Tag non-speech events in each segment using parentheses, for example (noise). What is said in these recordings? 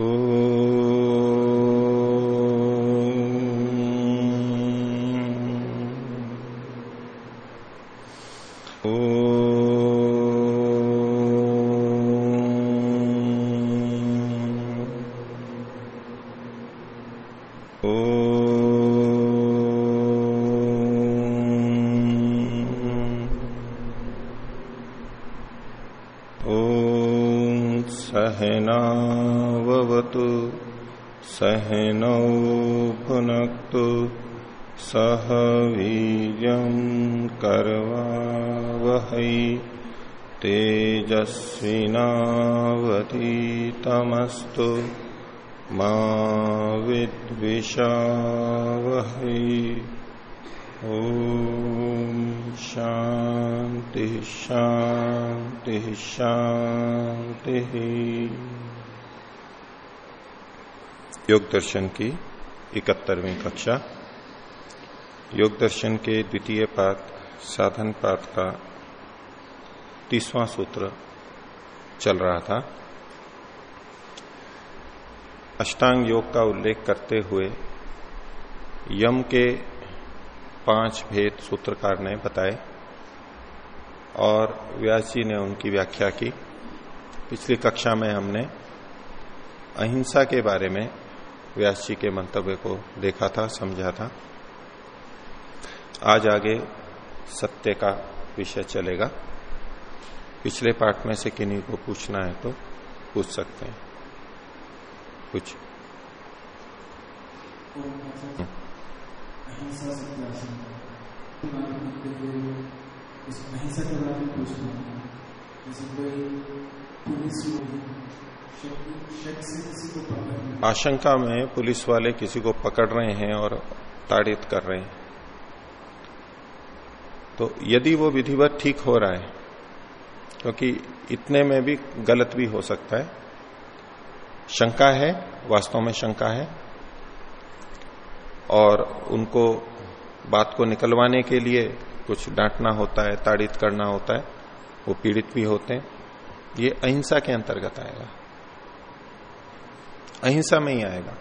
ॐ सहनौ सह वीर्यं कर्वावहै तेजस्विनावतीतमस्तु मा विद्विषावहै। ओम शांति शांति शांति योग दर्शन की इकहत्तरवीं कक्षा। योग दर्शन के द्वितीय पाठ, साधन पाठ का तीसवां सूत्र चल रहा था। अष्टांग योग का उल्लेख करते हुए यम के पाँच भेद सूत्रकार ने बताए और व्यास जी ने उनकी व्याख्या की। पिछली कक्षा में हमने अहिंसा के बारे में व्यास जी के मंतव्य को देखा था, समझा था। आज आगे सत्य का विषय चलेगा। पिछले पाठ में से किन्हीं को पूछना है तो पूछ सकते हैं। कुछ अहिंसा के आशंका में पुलिस वाले किसी को पकड़ रहे हैं और ताड़ित कर रहे हैं। तो यदि वो विधिवत ठीक हो रहा है, क्योंकि इतने में भी गलत भी हो सकता है, शंका है, वास्तव में शंका है, और उनको बात को निकलवाने के लिए कुछ डांटना होता है, ताड़ित करना होता है, वो पीड़ित भी होते हैं। ये अहिंसा के अंतर्गत आएगा। अहिंसा में ही आएगा।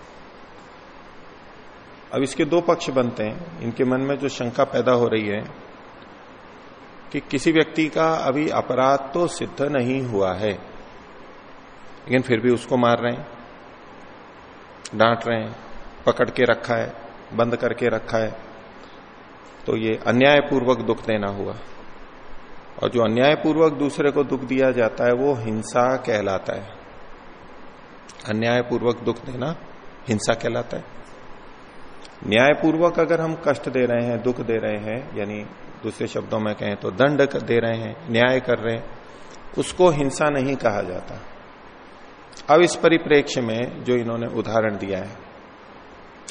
अब इसके दो पक्ष बनते हैं। इनके मन में जो शंका पैदा हो रही है कि किसी व्यक्ति का अभी अपराध तो सिद्ध नहीं हुआ है, लेकिन फिर भी उसको मार रहे हैं, डांट रहे हैं, पकड़ के रखा है, बंद करके रखा है तो ये अन्यायपूर्वक दुख देना हुआ। और जो अन्यायपूर्वक दूसरे को दुख दिया जाता है, वो हिंसा कहलाता है। अन्यायपूर्वक दुख देना हिंसा कहलाता है। न्यायपूर्वक अगर हम कष्ट दे रहे हैं, दुख दे रहे हैं, यानी दूसरे शब्दों में कहें तो दंड दे रहे हैं, न्याय कर रहे हैं, उसको हिंसा नहीं कहा जाता। अब इस परिप्रेक्ष्य में जो इन्होंने उदाहरण दिया है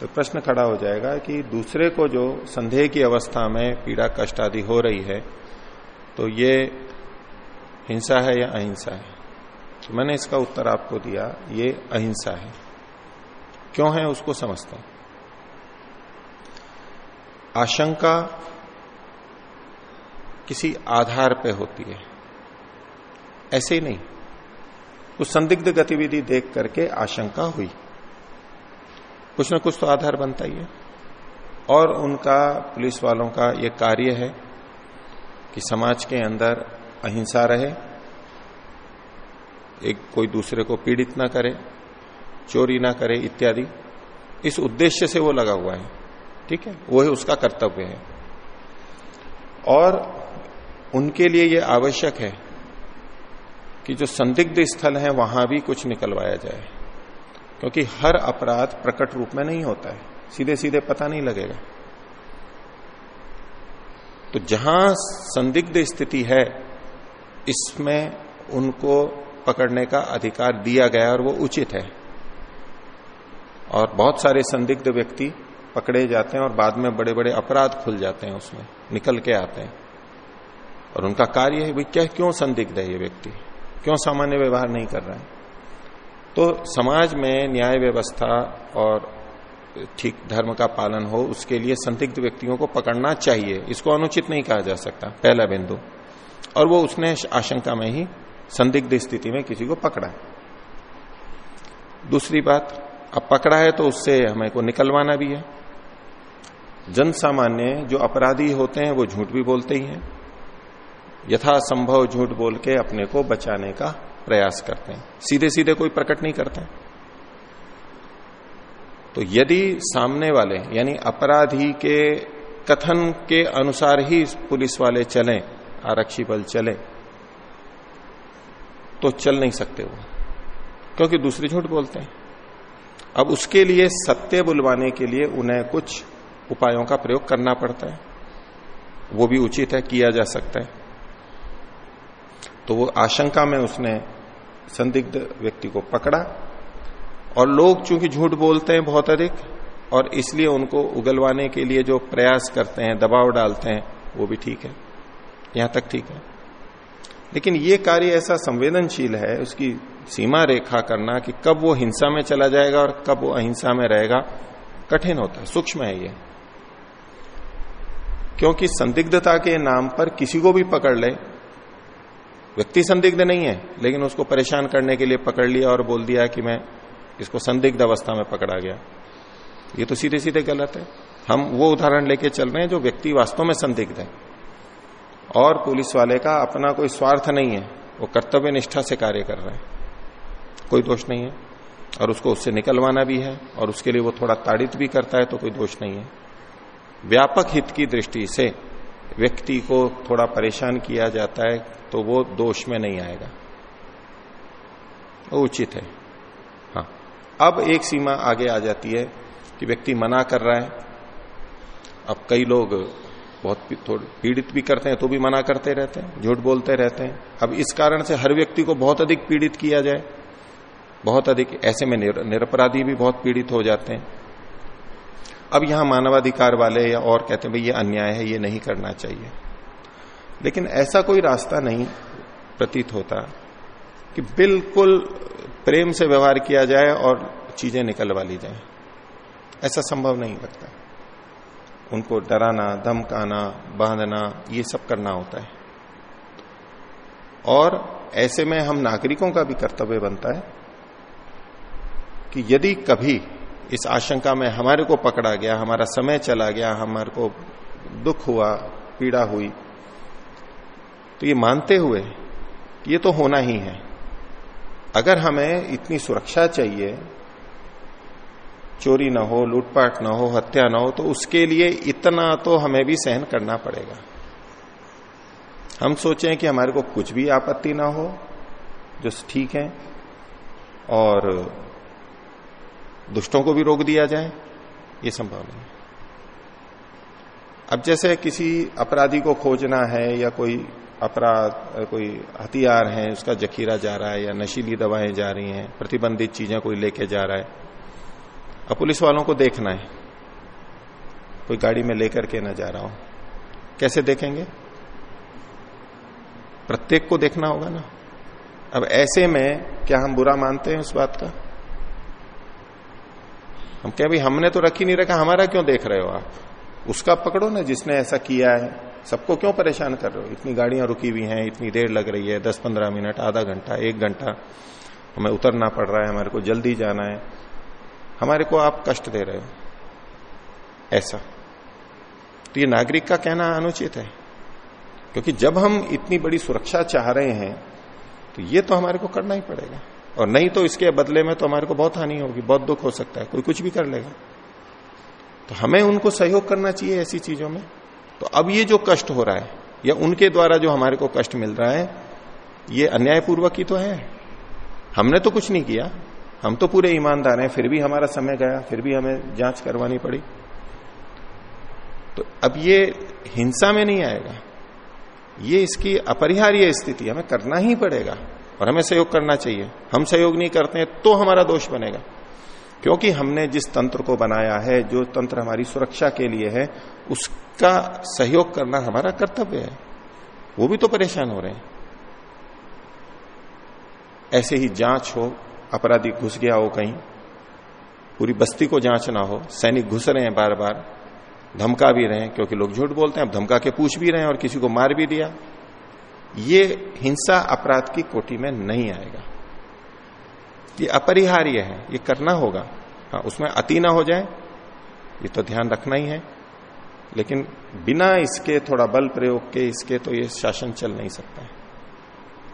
तो प्रश्न खड़ा हो जाएगा कि दूसरे को जो संदेह की अवस्था में पीड़ा कष्ट आदि हो रही है तो ये हिंसा है या अहिंसा है? तो मैंने इसका उत्तर आपको दिया, ये अहिंसा है। क्यों है उसको समझते हैं? आशंका किसी आधार पे होती है। ऐसे ही नहीं। कुछ संदिग्ध गतिविधि देख करके आशंका हुई। कुछ ना कुछ तो आधार बनता ही है। और उनका, पुलिस वालों का यह कार्य है कि समाज के अंदर अहिंसा रहे, एक कोई दूसरे को पीड़ित ना करे, चोरी ना करे इत्यादि, इस उद्देश्य से वो लगा हुआ है। ठीक है? वो है उसका कर्तव्य है। और उनके लिए यह आवश्यक है कि जो संदिग्ध स्थल है, वहाँ भी कुछ निकलवाया जाए। क्योंकि हर अपराध प्रकट रूप में नहीं होता है। सीधे सीधे पता नहीं लगेगा। तो जहाँ संदिग्ध स्थिति है, इसमें उनको पकड़ने का अधिकार दिया गया और वो उचित है। और बहुत सारे संदिग्ध व्यक्ति पकड़े जाते हैं और बाद में बड़े बड़े अपराध खुल जाते हैं उसमें, निकल के आते हैं। और उनका कार्य है, भाई, क्या, क्यों संदिग्ध है ये व्यक्ति? क्यों सामान्य व्यवहार नहीं कर रहा है? तो समाज में न्याय व्यवस्था और ठीक धर्म का पालन हो, उसके लिए संदिग्ध व्यक्तियों को पकड़ना चाहिए। इसको अनुचित नहीं कहा जा सकता, पहला बिंदु। और वो उसने आशंका में ही संदिग्ध स्थिति में किसी को पकड़ा। दूसरी बात, अब पकड़ा है तो उससे हमें को निकलवाना भी है। जन सामान्य जो अपराधी होते हैं, वो झूठ भी बोलते ही हैं। यथासंभव झूठ बोल के अपने को बचाने का प्रयास करते हैं। सीधे सीधे कोई प्रकट नहीं करते हैं। तो यदि सामने वाले, यानी अपराधी के कथन के अनुसार ही पुलिस वाले चलें, आरक्षी बल चले तो चल नहीं सकते वो, क्योंकि दूसरी झूठ बोलते हैं। अब उसके लिए सत्य बुलवाने के लिए उन्हें कुछ उपायों का प्रयोग करना पड़ता है। वो भी उचित है, किया जा सकता है। तो वो आशंका में उसने संदिग्ध व्यक्ति को पकड़ा और लोग चूँकि झूठ बोलते हैं बहुत अधिक, और इसलिए उनको उगलवाने के लिए जो प्रयास करते हैं, दबाव डालते हैं, वो भी ठीक है। यहाँ तक ठीक है। लेकिन ये कार्य ऐसा संवेदनशील है, उसकी सीमा रेखा करना कि कब वो हिंसा में चला जाएगा और कब वो अहिंसा में रहेगा, कठिन होता है, सूक्ष्म है ये। क्योंकि संदिग्धता के नाम पर किसी को भी पकड़ ले, व्यक्ति संदिग्ध नहीं है, लेकिन उसको परेशान करने के लिए पकड़ लिया और बोल दिया कि मैं इसको संदिग्ध अवस्था में पकड़ा गया। ये तो सीधे सीधे गलत है। हम वो उदाहरण लेके चल रहे हैं जो व्यक्ति वास्तव में संदिग्ध है। और पुलिस वाले का अपना कोई स्वार्थ नहीं है। वो कर्तव्य निष्ठा से कार्य कर रहे है। कोई दोष नहीं है। और उसको उससे निकलवाना भी है और उसके लिए वो थोड़ा ताड़ित भी करता है तो कोई दोष नहीं है। व्यापक हित की दृष्टि से व्यक्ति को थोड़ा परेशान किया जाता है तो वो दोष में नहीं आएगा। वो उचित है। अब एक सीमा आगे आ जाती है कि व्यक्ति मना कर रहा है। अब कई लोग बहुत पीड़ित भी करते हैं तो भी मना करते रहते हैं, झूठ बोलते रहते हैं। अब इस कारण से हर व्यक्ति को बहुत अधिक पीड़ित किया जाए। बहुत अधिक ऐसे में निरपराधी भी बहुत पीड़ित हो जाते हैं। अब यहाँ मानवाधिकार वाले या और कहते हैं, भाई ये अन्याय है, ये नहीं करना चाहिए। लेकिन ऐसा कोई रास्ता नहीं प्रतीत होता कि बिल्कुल प्रेम से व्यवहार किया जाए और चीज़ें निकलवा ली जाए। ऐसा संभव नहीं लगता। उनको डराना, धमकाना, बांधना, ये सब करना होता है। और ऐसे में हम नागरिकों का भी कर्तव्य बनता है कि यदि कभी इस आशंका में हमारे को पकड़ा गया, हमारा समय चला गया, हमारे को दुख हुआ, पीड़ा हुई तो ये मानते हुए कि ये तो होना ही है। अगर हमें इतनी सुरक्षा चाहिए, चोरी ना हो, लूटपाट ना हो, हत्या ना हो तो उसके लिए इतना तो हमें भी सहन करना पड़ेगा। हम सोचें कि हमारे को कुछ भी आपत्ति ना हो, जो ठीक है, और दुष्टों को भी रोक दिया जाए, ये संभव नहीं अब जैसे किसी अपराधी को खोजना है या कोई अपराध कोई हथियार है, उसका जखीरा जा रहा है या नशीली दवाएँ जा रही हैं, प्रतिबंधित चीज़ें कोई लेके जा रहा है, अब पुलिस वालों को देखना है। कोई गाड़ी में लेकर के ना जा रहा हूँ। कैसे देखेंगे? प्रत्येक को देखना होगा ना। अब ऐसे में क्या हम बुरा मानते हैं उस बात का? हम क्या भाई, हमने तो रखी नहीं रखा, हमारा क्यों देख रहे हो आप? उसका पकड़ो ना जिसने ऐसा किया है। सबको क्यों परेशान कर रहे हो? इतनी गाड़ियाँ रुकी हुई हैं, इतनी देर लग रही है दस पंद्रह मिनट, आधा घंटा, एक घंटा। हमें उतरना पड़ रहा है, हमारे को जल्दी जाना है। हमारे को आप कष्ट दे रहे हो। ऐसा। तो ये नागरिक का कहना अनुचित है। क्योंकि जब हम इतनी बड़ी सुरक्षा चाह रहे हैं तो ये तो हमारे को करना ही पड़ेगा। और नहीं तो इसके बदले में तो हमारे को बहुत हानि होगी, बहुत दुख हो सकता है, कोई कुछ भी कर लेगा। तो हमें उनको सहयोग करना चाहिए ऐसी चीज़ों में। तो अब ये जो कष्ट हो रहा है, या उनके द्वारा जो हमारे को कष्ट मिल रहा है, ये अन्यायपूर्वक ही तो है। हमने तो कुछ नहीं किया। हम तो पूरे ईमानदार हैं, फिर भी हमारा समय गया, फिर भी हमें जाँच करवानी पड़ी। तो अब ये हिंसा में नहीं आएगा। ये इसकी अपरिहार्य स्थिति, हमें करना ही पड़ेगा, और हमें सहयोग करना चाहिए। हम सहयोग नहीं करते हैं तो हमारा दोष बनेगा। क्योंकि हमने जिस तंत्र को बनाया है, जो तंत्र हमारी सुरक्षा के लिए है उसका सहयोग करना हमारा कर्तव्य है। वो भी तो परेशान हो रहे हैं। ऐसे ही जाँच हो, अपराधी घुस गया हो कहीं, पूरी बस्ती को जाँच ना हो, सैनिक घुस रहे हैं बार बार धमका भी रहे हैं, क्योंकि लोग झूठ बोलते हैं, अब धमका के पूछ भी रहे हैं और किसी को मार भी दिया। ये हिंसा अपराध की कोटि में नहीं आएगा। ये अपरिहार्य है, ये करना होगा। हाँ उसमें अति ना हो जाए, ये तो ध्यान रखना ही है। लेकिन बिना इसके थोड़ा बल प्रयोग के इसके तो ये शासन चल नहीं सकता है।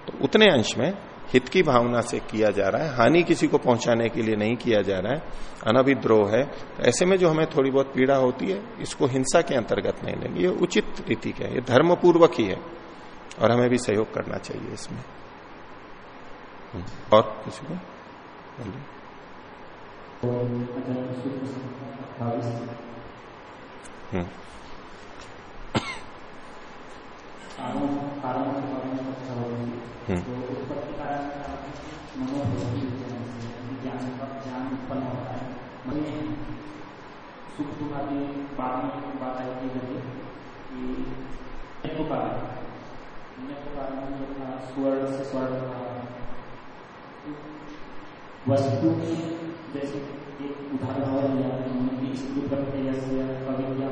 तो उतने अंश में हित की भावना से किया जा रहा है, हानि किसी को पहुँचाने के लिए नहीं किया जा रहा है, अनभिद्रोह है। तो ऐसे में जो हमें थोड़ी बहुत पीड़ा होती है, इसको हिंसा के अंतर्गत नहीं लेंगे। ये उचित रीति का है? ये धर्मपूर्वक ही है और हमें भी सहयोग करना चाहिए इसमें। और किसी को? हम्म हम्म सुख दुख आदि बाद में बात आएगी जब कि तो कारण तो कारण जो था स्वर्ण से स्वर्ण था वस्तु में जैसे एक उदाहरण और लिया उन्होंने इस प्रत्यय से अविद्या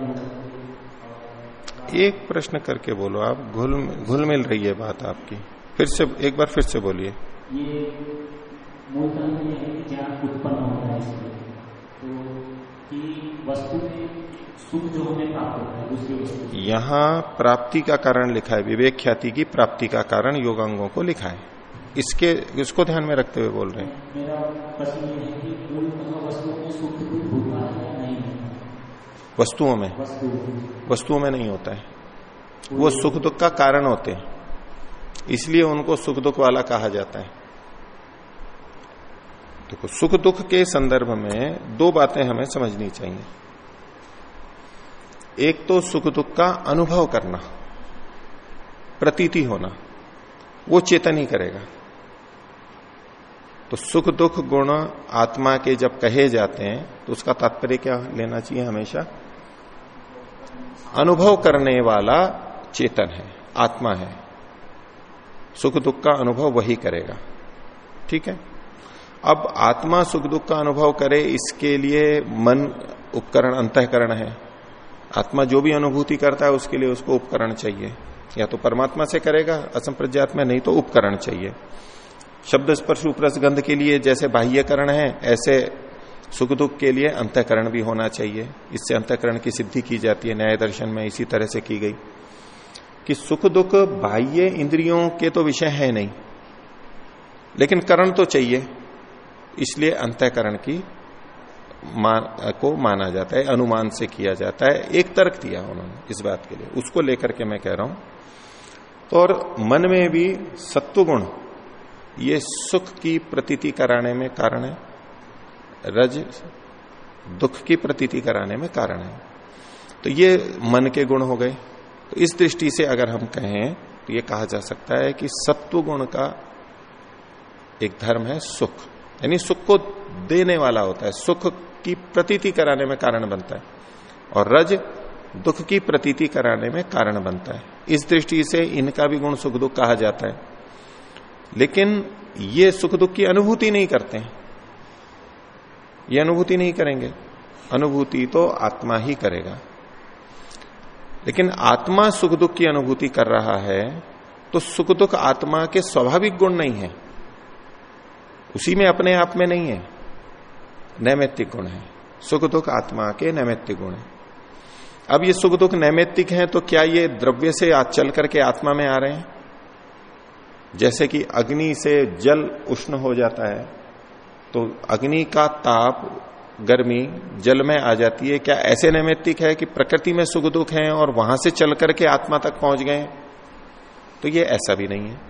एक प्रश्न करके बोलो आप घुल घुल मिल रही है बात आपकी। फिर से एक बार फिर से बोलिए। ये उत्पन्न होता है तो वस्तु में सुख जो हमें प्राप्त होता है दूसरी वस्तु। यहाँ प्राप्ति का कारण लिखा है विवेक ख्याति की प्राप्ति का कारण योगांगों को लिखा है। इसके इसको ध्यान में रखते हुए बोल रहे हैं। मेरा प्रश्न है कि वस्तुओं में। वस्तुओं में नहीं होता है। वो सुख दुख का कारण होते हैं। इसलिए उनको सुख दुख वाला कहा जाता है। देखो तो सुख दुख के संदर्भ में दो बातें हमें समझनी चाहिए। एक तो सुख दुख का अनुभव करना, प्रतीति होना, वो चेतन ही करेगा। तो सुख दुख गुण आत्मा के जब कहे जाते हैं तो उसका तात्पर्य क्या लेना चाहिए हमेशा? अनुभव करने वाला चेतन है, आत्मा है। सुख दुख का अनुभव वही करेगा। ठीक है? अब आत्मा सुख दुख का अनुभव करे, इसके लिए मन उपकरण अंतकरण है। आत्मा जो भी अनुभूति करता है, उसके लिए उसको उपकरण चाहिए। या तो परमात्मा से करेगा, असंप्रज्ञात में नहीं तो उपकरण चाहिए। शब्द स्पर्श उपरस गंध के लिए जैसे बाह्यकरण है, ऐसे सुख दुख के लिए अंतकरण भी होना चाहिए। इससे अंतकरण की सिद्धि की जाती है, न्याय दर्शन में इसी तरह से की गई। कि सुख दुख बाह्य इंद्रियों के तो विषय है नहीं, लेकिन करण तो चाहिए। इसलिए अंतकरण की मान, को माना जाता है, अनुमान से किया जाता है। एक तर्क दिया उन्होंने इस बात के लिए। उसको लेकर के मैं कह रहा हूँ। तो और मन में भी सत्वगुण ये सुख की प्रतीति कराने में कारण है, रज दुख की प्रतीति कराने में कारण है। तो ये मन के गुण हो गए। तो इस दृष्टि से अगर हम कहें तो ये कहा जा सकता है कि सत्व गुण का एक धर्म है सुख। यानी सुख को देने वाला होता है, सुख की प्रतीति कराने में कारण बनता है, और रज दुख की प्रतीति कराने में कारण बनता है। इस दृष्टि से इनका भी गुण सुख दुख कहा जाता है। लेकिन ये सुख दुख की अनुभूति नहीं करते हैं। ये अनुभूति नहीं करेंगे। अनुभूति तो आत्मा ही करेगा। लेकिन आत्मा सुख दुख की अनुभूति कर रहा है तो सुख दुख आत्मा के स्वाभाविक गुण नहीं है। उसी में अपने आप में नहीं है। नैमित्तिक गुण है। सुख दुख आत्मा के नैमित्तिक गुण है। अब ये सुख दुख नैमित्तिक है तो क्या ये द्रव्य से चल करके आत्मा में आ रहे हैं? जैसे कि अग्नि से जल उष्ण हो जाता है तो अग्नि का ताप गर्मी जल में आ जाती है। क्या ऐसे नैमित्तिक है कि प्रकृति में सुख दुख है और वहाँ से चल करके आत्मा तक पहुँच गए तो ये ऐसा भी नहीं है।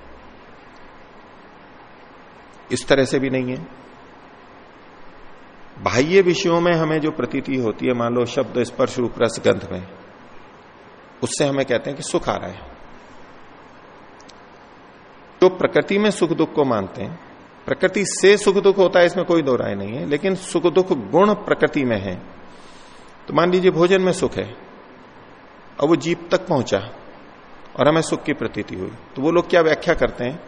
इस तरह से भी नहीं है। बाह्य विषयों में हमें जो प्रतीति होती है, मान लो शब्द स्पर्श रूप रस गंध में, उससे हमें कहते हैं कि सुख आ रहा है। जो प्रकृति में सुख दुख को मानते हैं, प्रकृति से सुख दुख होता है, इसमें कोई दो राय नहीं है, लेकिन सुख दुख गुण प्रकृति में है। तो मान लीजिए भोजन में सुख है, और वो जीप तक पहुँचा, और हमें सुख की प्रतीति हुई। तो वो लोग क्या व्याख्या करते हैं?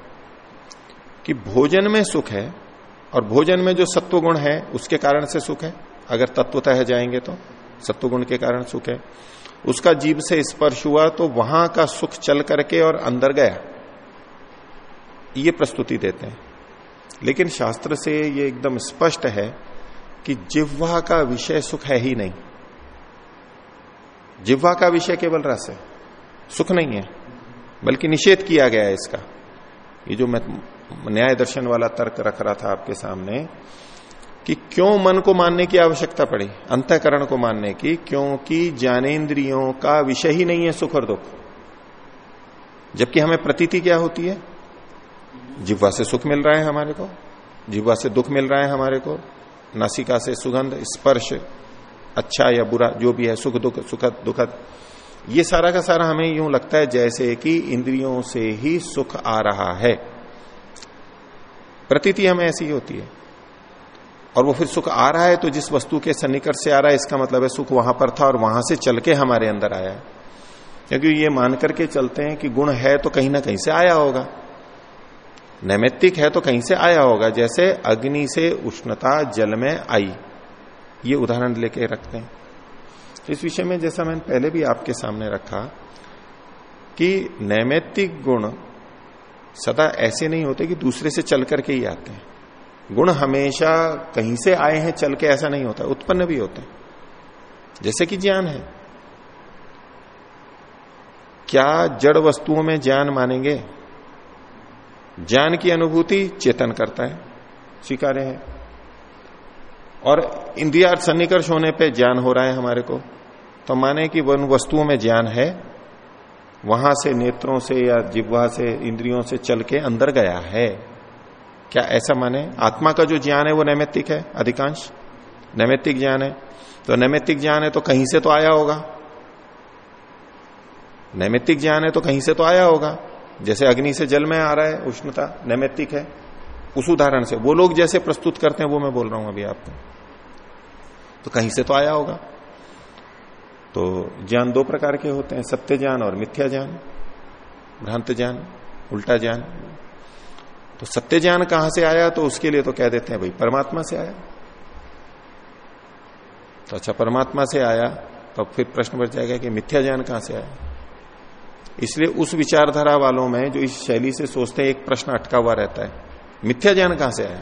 कि भोजन में सुख है, और भोजन में जो सत्व गुण है, उसके कारण से सुख है। अगर तत्वतः जाएँगे तो सत्व गुण के कारण सुख है। उसका जीव से स्पर्श हुआ तो वहाँ का सुख चल करके और अंदर गया। ये प्रस्तुति देते हैं। लेकिन शास्त्र से ये एकदम स्पष्ट है कि जिह्वा का विषय सुख है ही नहीं। जिह्वा का विषय केवल रस है, सुख नहीं है, बल्कि निषेध किया गया है इसका। ये जो मैं न्याय दर्शन वाला तर्क रख रहा था आपके सामने, कि क्यों मन को मानने की आवश्यकता पड़ी, अंतकरण को मानने की, क्योंकि ज्ञानेन्द्रियों का विषय ही नहीं है सुख और दुख। जबकि हमें प्रतीति क्या होती है? जिह्वा से सुख मिल रहा है हमारे को, जिह्वा से दुख मिल रहा है हमारे को, नासिका से सुगंध, स्पर्श अच्छा या बुरा, जो भी है, सुख दुख, सुखद, दुखद, ये सारा का सारा हमें यूँ लगता है जैसे कि इंद्रियों से ही सुख आ रहा है। प्रतीति हमें ऐसी ही होती है। और वो फिर सुख आ रहा है तो जिस वस्तु के सन्निकट से आ रहा है, इसका मतलब है सुख वहाँ पर था और वहाँ से चल के हमारे अंदर आया। है क्योंकि ये मान करके चलते हैं कि गुण है तो कहीं ना कहीं से आया होगा। नैमित्तिक है तो कहीं से आया होगा, जैसे अग्नि से उष्णता जल में आई। ये उदाहरण लेके रखते हैं। इस विषय में जैसा मैंने पहले भी आपके सामने रखा कि नैमित्तिक गुण सदा ऐसे नहीं होते कि दूसरे से चल करके ही आते हैं। गुण हमेशा कहीं से आए हैं, चल के ऐसा नहीं होता, उत्पन्न भी होते हैं। जैसे कि ज्ञान है। क्या जड़ वस्तुओं में ज्ञान मानेंगे? ज्ञान की अनुभूति चेतन करता है, स्वीकार्य है। और इंद्रिया सन्निकर्ष होने पे ज्ञान हो रहा है हमारे को। तो माने कि वन वस्तुओं में ज्ञान है, वहाँ से नेत्रों से या जिब्वा से, इंद्रियों से चल के अंदर गया है। क्या ऐसा माने? आत्मा का जो ज्ञान है वो नैमित्तिक है, अधिकांश। नैमित्तिक ज्ञान है। तो नैमित्तिक ज्ञान है तो कहीं से तो आया होगा। नैमित्तिक ज्ञान है तो कहीं से तो आया होगा। जैसे अग्नि से जल में आ रहा है, उष्णता नैमित्तिक है, उस उदाहरण से। वो लोग जैसे प्रस्तुत करते हैं, वो मैं बोल रहा हूँ अभी आपको। तो कहीं से तो आया होगा। तो ज्ञान दो प्रकार के होते हैं, सत्य ज्ञान और मिथ्या ज्ञान, भ्रांत ज्ञान, उल्टा ज्ञान। तो सत्य ज्ञान कहाँ से आया तो उसके लिए तो कह देते हैं, भाई, परमात्मा से आया। तो अच्छा परमात्मा से आया तो फिर प्रश्न बच जाएगा कि मिथ्या ज्ञान कहाँ से आया? इसलिए उस विचारधारा वालों में जो इस शैली से सोचते हैं, एक प्रश्न अटका हुआ रहता है। मिथ्या ज्ञान कहाँ से आया?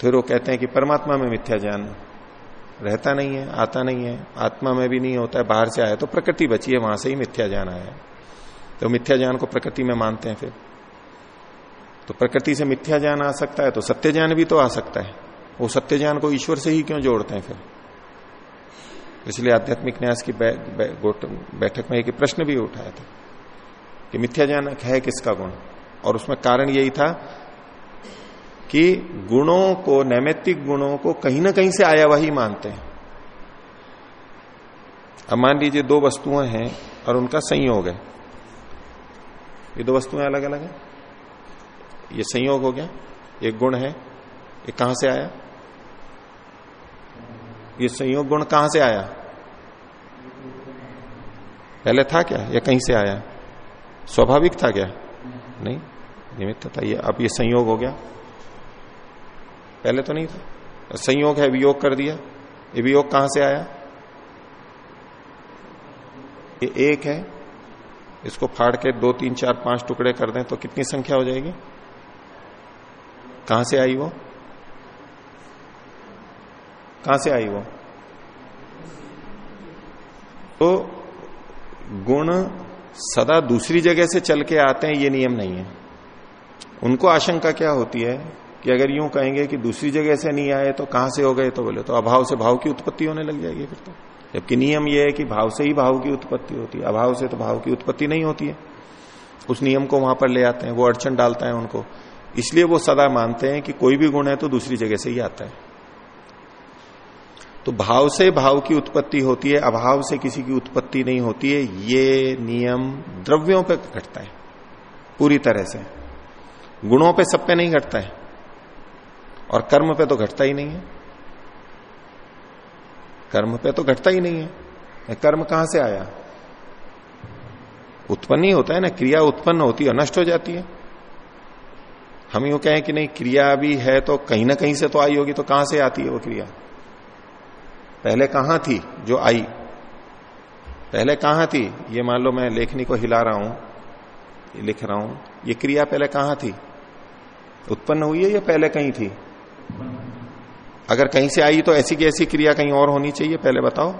फिर वो कहते हैं कि परमात्मा में मिथ्या ज्ञान रहता नहीं है, आता नहीं है, आत्मा में भी नहीं होता है, बाहर से आया तो प्रकृति बची है, वहाँ से ही मिथ्या ज्ञान आया तो मिथ्या ज्ञान को प्रकृति में मानते हैं फिर। तो प्रकृति से मिथ्या ज्ञान आ सकता है तो सत्य ज्ञान भी तो आ सकता है। वो सत्य ज्ञान को ईश्वर से ही क्यों जोड़ते हैं फिर? इसलिए आध्यात्मिक न्यास की बैठक में एक प्रश्न भी उठाया था कि मिथ्या ज्ञान है किसका गुण? और उसमें कारण यही था कि गुणों को, नैमित्तिक गुणों को कहीं ना कहीं से आया वही मानते हैं। अब मान लीजिए दो वस्तुएँ हैं और उनका संयोग है। ये दो वस्तुएँ अलग अलग हैं? ये संयोग हो गया, एक गुण है, ये कहाँ से आया? ये संयोग गुण कहाँ से आया? पहले था क्या? या कहीं से आया? स्वाभाविक था क्या? नहीं, निमित्त था। ये अब ये संयोग हो गया। पहले तो नहीं था। संयोग है, वियोग कर दिया। ये वियोग कहाँ से आया? ये एक है। इसको फाड़ के दो, तीन, चार, पाँच टुकड़े कर दें तो कितनी संख्या हो जाएगी? कहाँ से आई वो? कहाँ से आई वो? तो गुण सदा दूसरी जगह से चल के आते हैं, ये नियम नहीं है। उनको आशंका क्या होती है कि अगर यूँ कहेंगे कि दूसरी जगह से नहीं आए तो कहाँ से हो गए तो बोले तो अभाव से भाव की उत्पत्ति होने लग जाएगी फिर तो। जबकि नियम यह है कि भाव से ही भाव की उत्पत्ति होती है, अभाव से तो भाव की उत्पत्ति नहीं होती है। उस नियम को वहाँ पर ले आते हैं, वो अड़चन डालता है उनको। इसलिए वो सदा मानते हैं कि कोई भी गुण है तो दूसरी जगह से ही आता है। तो भाव से भाव की उत्पत्ति होती है, अभाव से किसी की उत्पत्ति नहीं होती है, ये नियम द्रव्यों पे घटता है, पूरी तरह से। गुणों पे सब पे नहीं घटता है, और कर्म पे तो घटता ही नहीं है। कर्म पे तो घटता ही नहीं है कर्म कहाँ से आया? उत्पन्न ही होता है ना, क्रिया उत्पन्न होती है नष्ट हो जाती है। हम यू कहें कि नहीं, क्रिया भी है तो कहीं ना कहीं से तो आई होगी तो कहाँ से आती है वो क्रिया? पहले कहाँ थी जो आई? पहले कहाँ थी? ये मान लो मैं लेखनी को हिला रहा हूँ लिख रहा हूँ। ये क्रिया पहले कहाँ थी? उत्पन्न हुई है या पहले कहीं थी? अगर कहीं से आई तो ऐसी की ऐसी क्रिया कहीं और होनी चाहिए, पहले बताओ।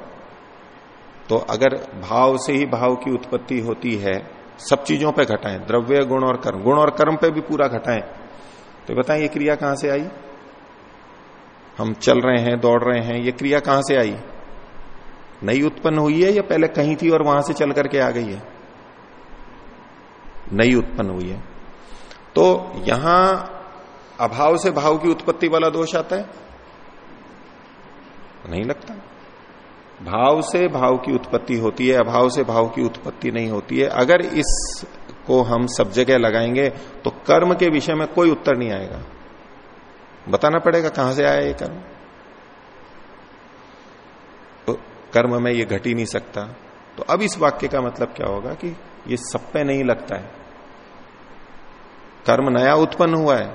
तो अगर भाव से ही भाव की उत्पत्ति होती है, सब चीज़ों पे घटाएँ, द्रव्य, गुण और कर्म। गुण और कर्म पे भी पूरा घटाएँ। तो बताएँ ये क्रिया कहाँ से आई? हम चल रहे हैं, दौड़ रहे हैं, ये क्रिया कहाँ से आई? नई उत्पन्न हुई है या पहले कहीं थी और वहाँ से चल करके आ गई है? नई उत्पन्न हुई है। तो यहाँ अभाव से भाव की उत्पत्ति वाला दोष आता है। नहीं लगता। भाव से भाव की उत्पत्ति होती है, अभाव से भाव की उत्पत्ति नहीं होती है। अगर इस को हम सब जगह लगाएँगे तो कर्म के विषय में कोई उत्तर नहीं आएगा। बताना पड़ेगा कहाँ से आया ये कर्म? तो कर्म में ये घट ही नहीं सकता। तो अब इस वाक्य का मतलब क्या होगा कि ये सब पे नहीं लगता है। कर्म नया उत्पन्न हुआ है।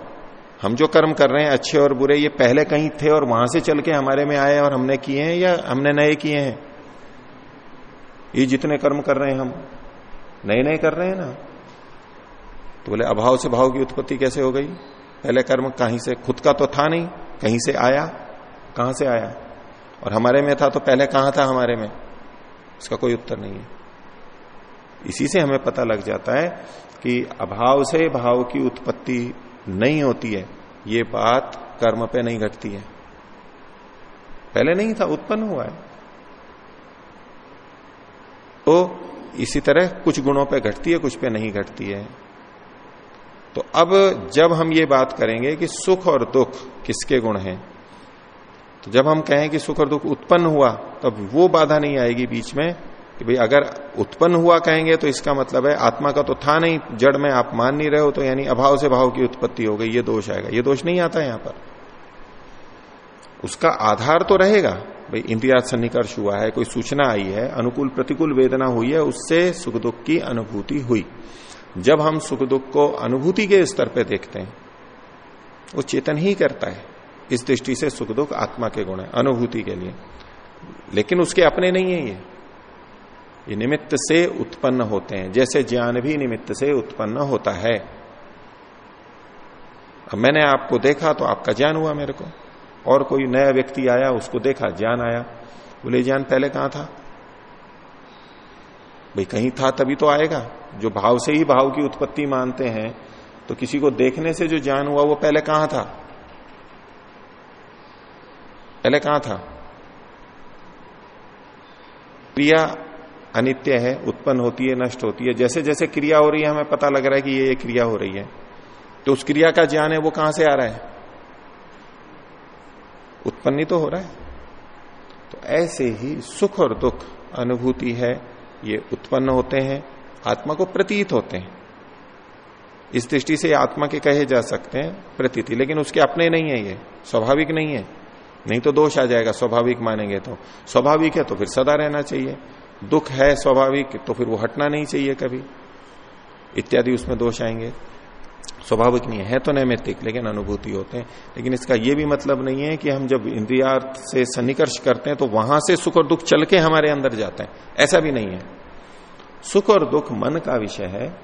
हम जो कर्म कर रहे हैं, अच्छे और बुरे, ये पहले कहीं थे और वहाँ से चल के हमारे में आए और हमने किए हैं या हमने नए किए हैं? ये जितने कर्म कर रहे हैं हम नए नए कर रहे हैं ना? तो बोले, अभाव से भाव की उत्पत्ति कैसे हो गई? पहले कर्म कहीं से खुद का तो था नहीं, कहीं से आया, कहाँ से आया? और हमारे में था तो पहले कहाँ था हमारे में? इसका कोई उत्तर नहीं है। इसी से हमें पता लग जाता है कि अभाव से भाव की उत्पत्ति नहीं होती है। ये बात कर्म पे नहीं घटती है। पहले नहीं था, उत्पन्न हुआ है। तो इसी तरह कुछ गुणों पे घटती है, कुछ पे नहीं घटती है। तो अब जब हम ये बात करेंगे कि सुख और दुख किसके गुण हैं तो जब हम कहें कि सुख और दुख उत्पन्न हुआ, तब वो बाधा नहीं आएगी बीच में कि भाई अगर उत्पन्न हुआ कहेंगे तो इसका मतलब है आत्मा का तो था नहीं, जड़ में आप मान नहीं रहे हो तो यानी अभाव से भाव की उत्पत्ति हो गई, ये दोष आएगा। ये दोष नहीं आता यहाँ पर। उसका आधार तो रहेगा, भाई इंद्रिया सन्निकर्ष हुआ है, कोई सूचना आई है, अनुकूल प्रतिकूल वेदना हुई है, उससे सुख दुख की अनुभूति हुई। जब हम सुख दुख को अनुभूति के स्तर पे देखते हैं, वो चेतन ही करता है इस दृष्टि से सुख दुख आत्मा के गुण है, अनुभूति के लिए। लेकिन उसके अपने नहीं है ये। ये निमित्त से उत्पन्न होते हैं, जैसे ज्ञान भी निमित्त से उत्पन्न होता है। अब मैंने आपको देखा तो आपका ज्ञान हुआ मेरे को। और कोई नया व्यक्ति आया, उसको देखा, ज्ञान आया। बोले, ज्ञान पहले कहाँ था? भाई कहीं था तभी तो आएगा। जो भाव से ही भाव की उत्पत्ति मानते हैं तो किसी को देखने से जो ज्ञान हुआ वो पहले कहाँ था? पहले कहाँ था? क्रिया अनित्य है उत्पन्न होती है नष्ट होती है। जैसे जैसे क्रिया हो रही है हमें पता लग रहा है कि ये, ये क्रिया हो रही है। तो उस क्रिया का ज्ञान है वो कहाँ से आ रहा है? उत्पन्न ही तो हो रहा है। तो ऐसे ही सुख और दुख अनुभूति है ये उत्पन्न होते हैं, आत्मा को प्रतीत होते हैं। इस दृष्टि से आत्मा के कहे जा सकते हैं, प्रतीति, लेकिन उसके अपने नहीं है ये, स्वाभाविक नहीं है। नहीं तो दोष आ जाएगा, स्वाभाविक मानेंगे तो। स्वाभाविक है तो फिर सदा रहना चाहिए। दुख है स्वाभाविक तो फिर वो हटना नहीं चाहिए कभी। इत्यादि उसमें दोष आएँगे। स्वाभाविक नहीं है तो नैमित्तिक, लेकिन अनुभूति होते हैं। लेकिन इसका यह भी मतलब नहीं है कि हम जब इंद्रियार्थ से सन्निकर्ष करते हैं तो वहाँ से सुख और दुख चल के हमारे अंदर जाते हैं। ऐसा भी नहीं है। सुख और दुख मन का विषय है।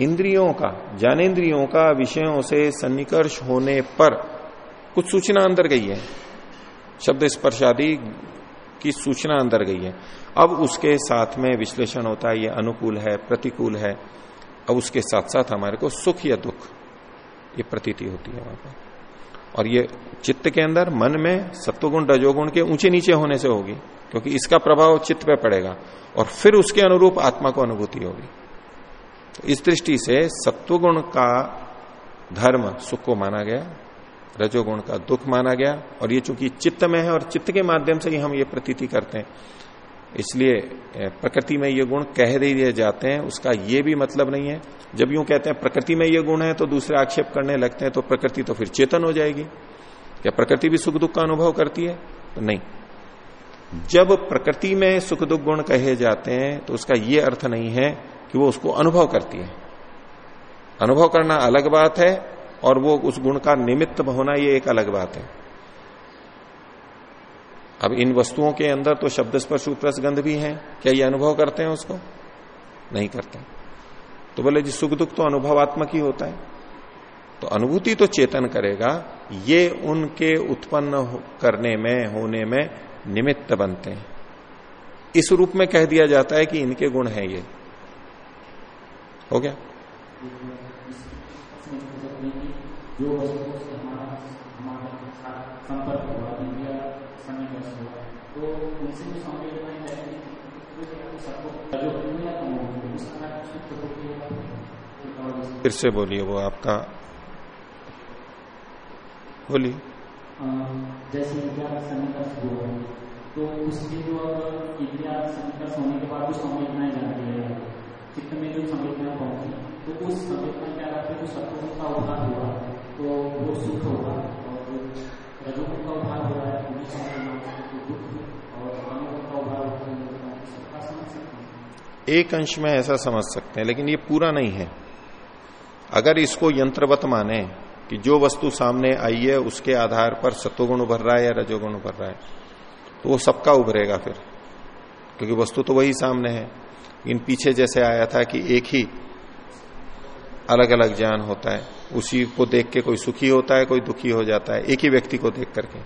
इंद्रियों का, ज्ञानेन्द्रियों का विषयों से सन्निकर्ष होने पर कुछ सूचना अंदर गई है। शब्द स्पर्श आदि की सूचना अंदर गई है। अब उसके साथ में विश्लेषण होता है, ये अनुकूल है, प्रतिकूल है। अब उसके साथ साथ हमारे को सुख या दुख, ये प्रतीति होती है वहाँ पर। और ये चित्त के अंदर, मन में सत्वगुण, रजोगुण के ऊँचे नीचे होने से होगी, क्योंकि इसका प्रभाव चित्त पे पड़ेगा, और फिर उसके अनुरूप आत्मा को अनुभूति होगी। तो इस दृष्टि से सत्वगुण का धर्म सुख को माना गया, रजोगुण का दुख माना गया, और ये चूँकि चित्त में है और चित्त के माध्यम से ही हम ये प्रतीति करते हैं इसलिए प्रकृति में ये गुण कह दिए जाते हैं, उसका ये भी मतलब नहीं है। जब यूँ कहते हैं प्रकृति में ये गुण है तो दूसरे आक्षेप करने लगते हैं तो प्रकृति तो फिर चेतन हो जाएगी। क्या प्रकृति भी सुख दुख का अनुभव करती है? तो नहीं। जब प्रकृति में सुख दुख गुण कहे जाते हैं तो उसका ये अर्थ नहीं है कि वो उसको अनुभव करती है। अनुभव करना अलग बात है, और वो उस गुण का निमित्त होना ये एक अलग बात है। अब इन वस्तुओं के अंदर तो शब्द स्पर्श उपरस गंध भी है। क्या ये अनुभव करते हैं उसको? नहीं करते। तो बोले, जी सुख दुख तो अनुभवात्मक ही होता है। तो अनुभूति तो चेतन करेगा। ये उनके उत्पन्न करने में, होने में निमित्त बनते हैं। इस रूप में कह दिया जाता है कि इनके गुण है ये। हो गया? जो फिर से बोलिए वो आपका बोलिए। जैसे तो उसकी जो इंद्रिया होने के बाद जो संवेदनाएँ जाती है चित्त में जो संवेदनाएँ पहुँची तो उस संवेदना क्या रहते हैं जो सत्वगुण का उद्धार हुआ तो वो सुख होगा और रजोगुण का उद्धार हो रहा है उन्हीं संवेदना तो दुख और का उद्धार होता है सबका समझ सकते हैं। एक अंश में ऐसा समझ सकते हैं लेकिन ये पूरा नहीं है। अगर इसको यंत्रवत माने कि जो वस्तु सामने आई है, उसके आधार पर सत्वगुण उभर रहा है या रजोगुण उभर रहा है तो वो सबका उभरेगा फिर। क्योंकि वस्तु तो वही सामने है। इन पीछे जैसे आया था कि एक ही अलग अलग ज्ञान होता है, उसी को देख के कोई सुखी होता है, कोई दुखी हो जाता है, एक ही व्यक्ति को देख करके।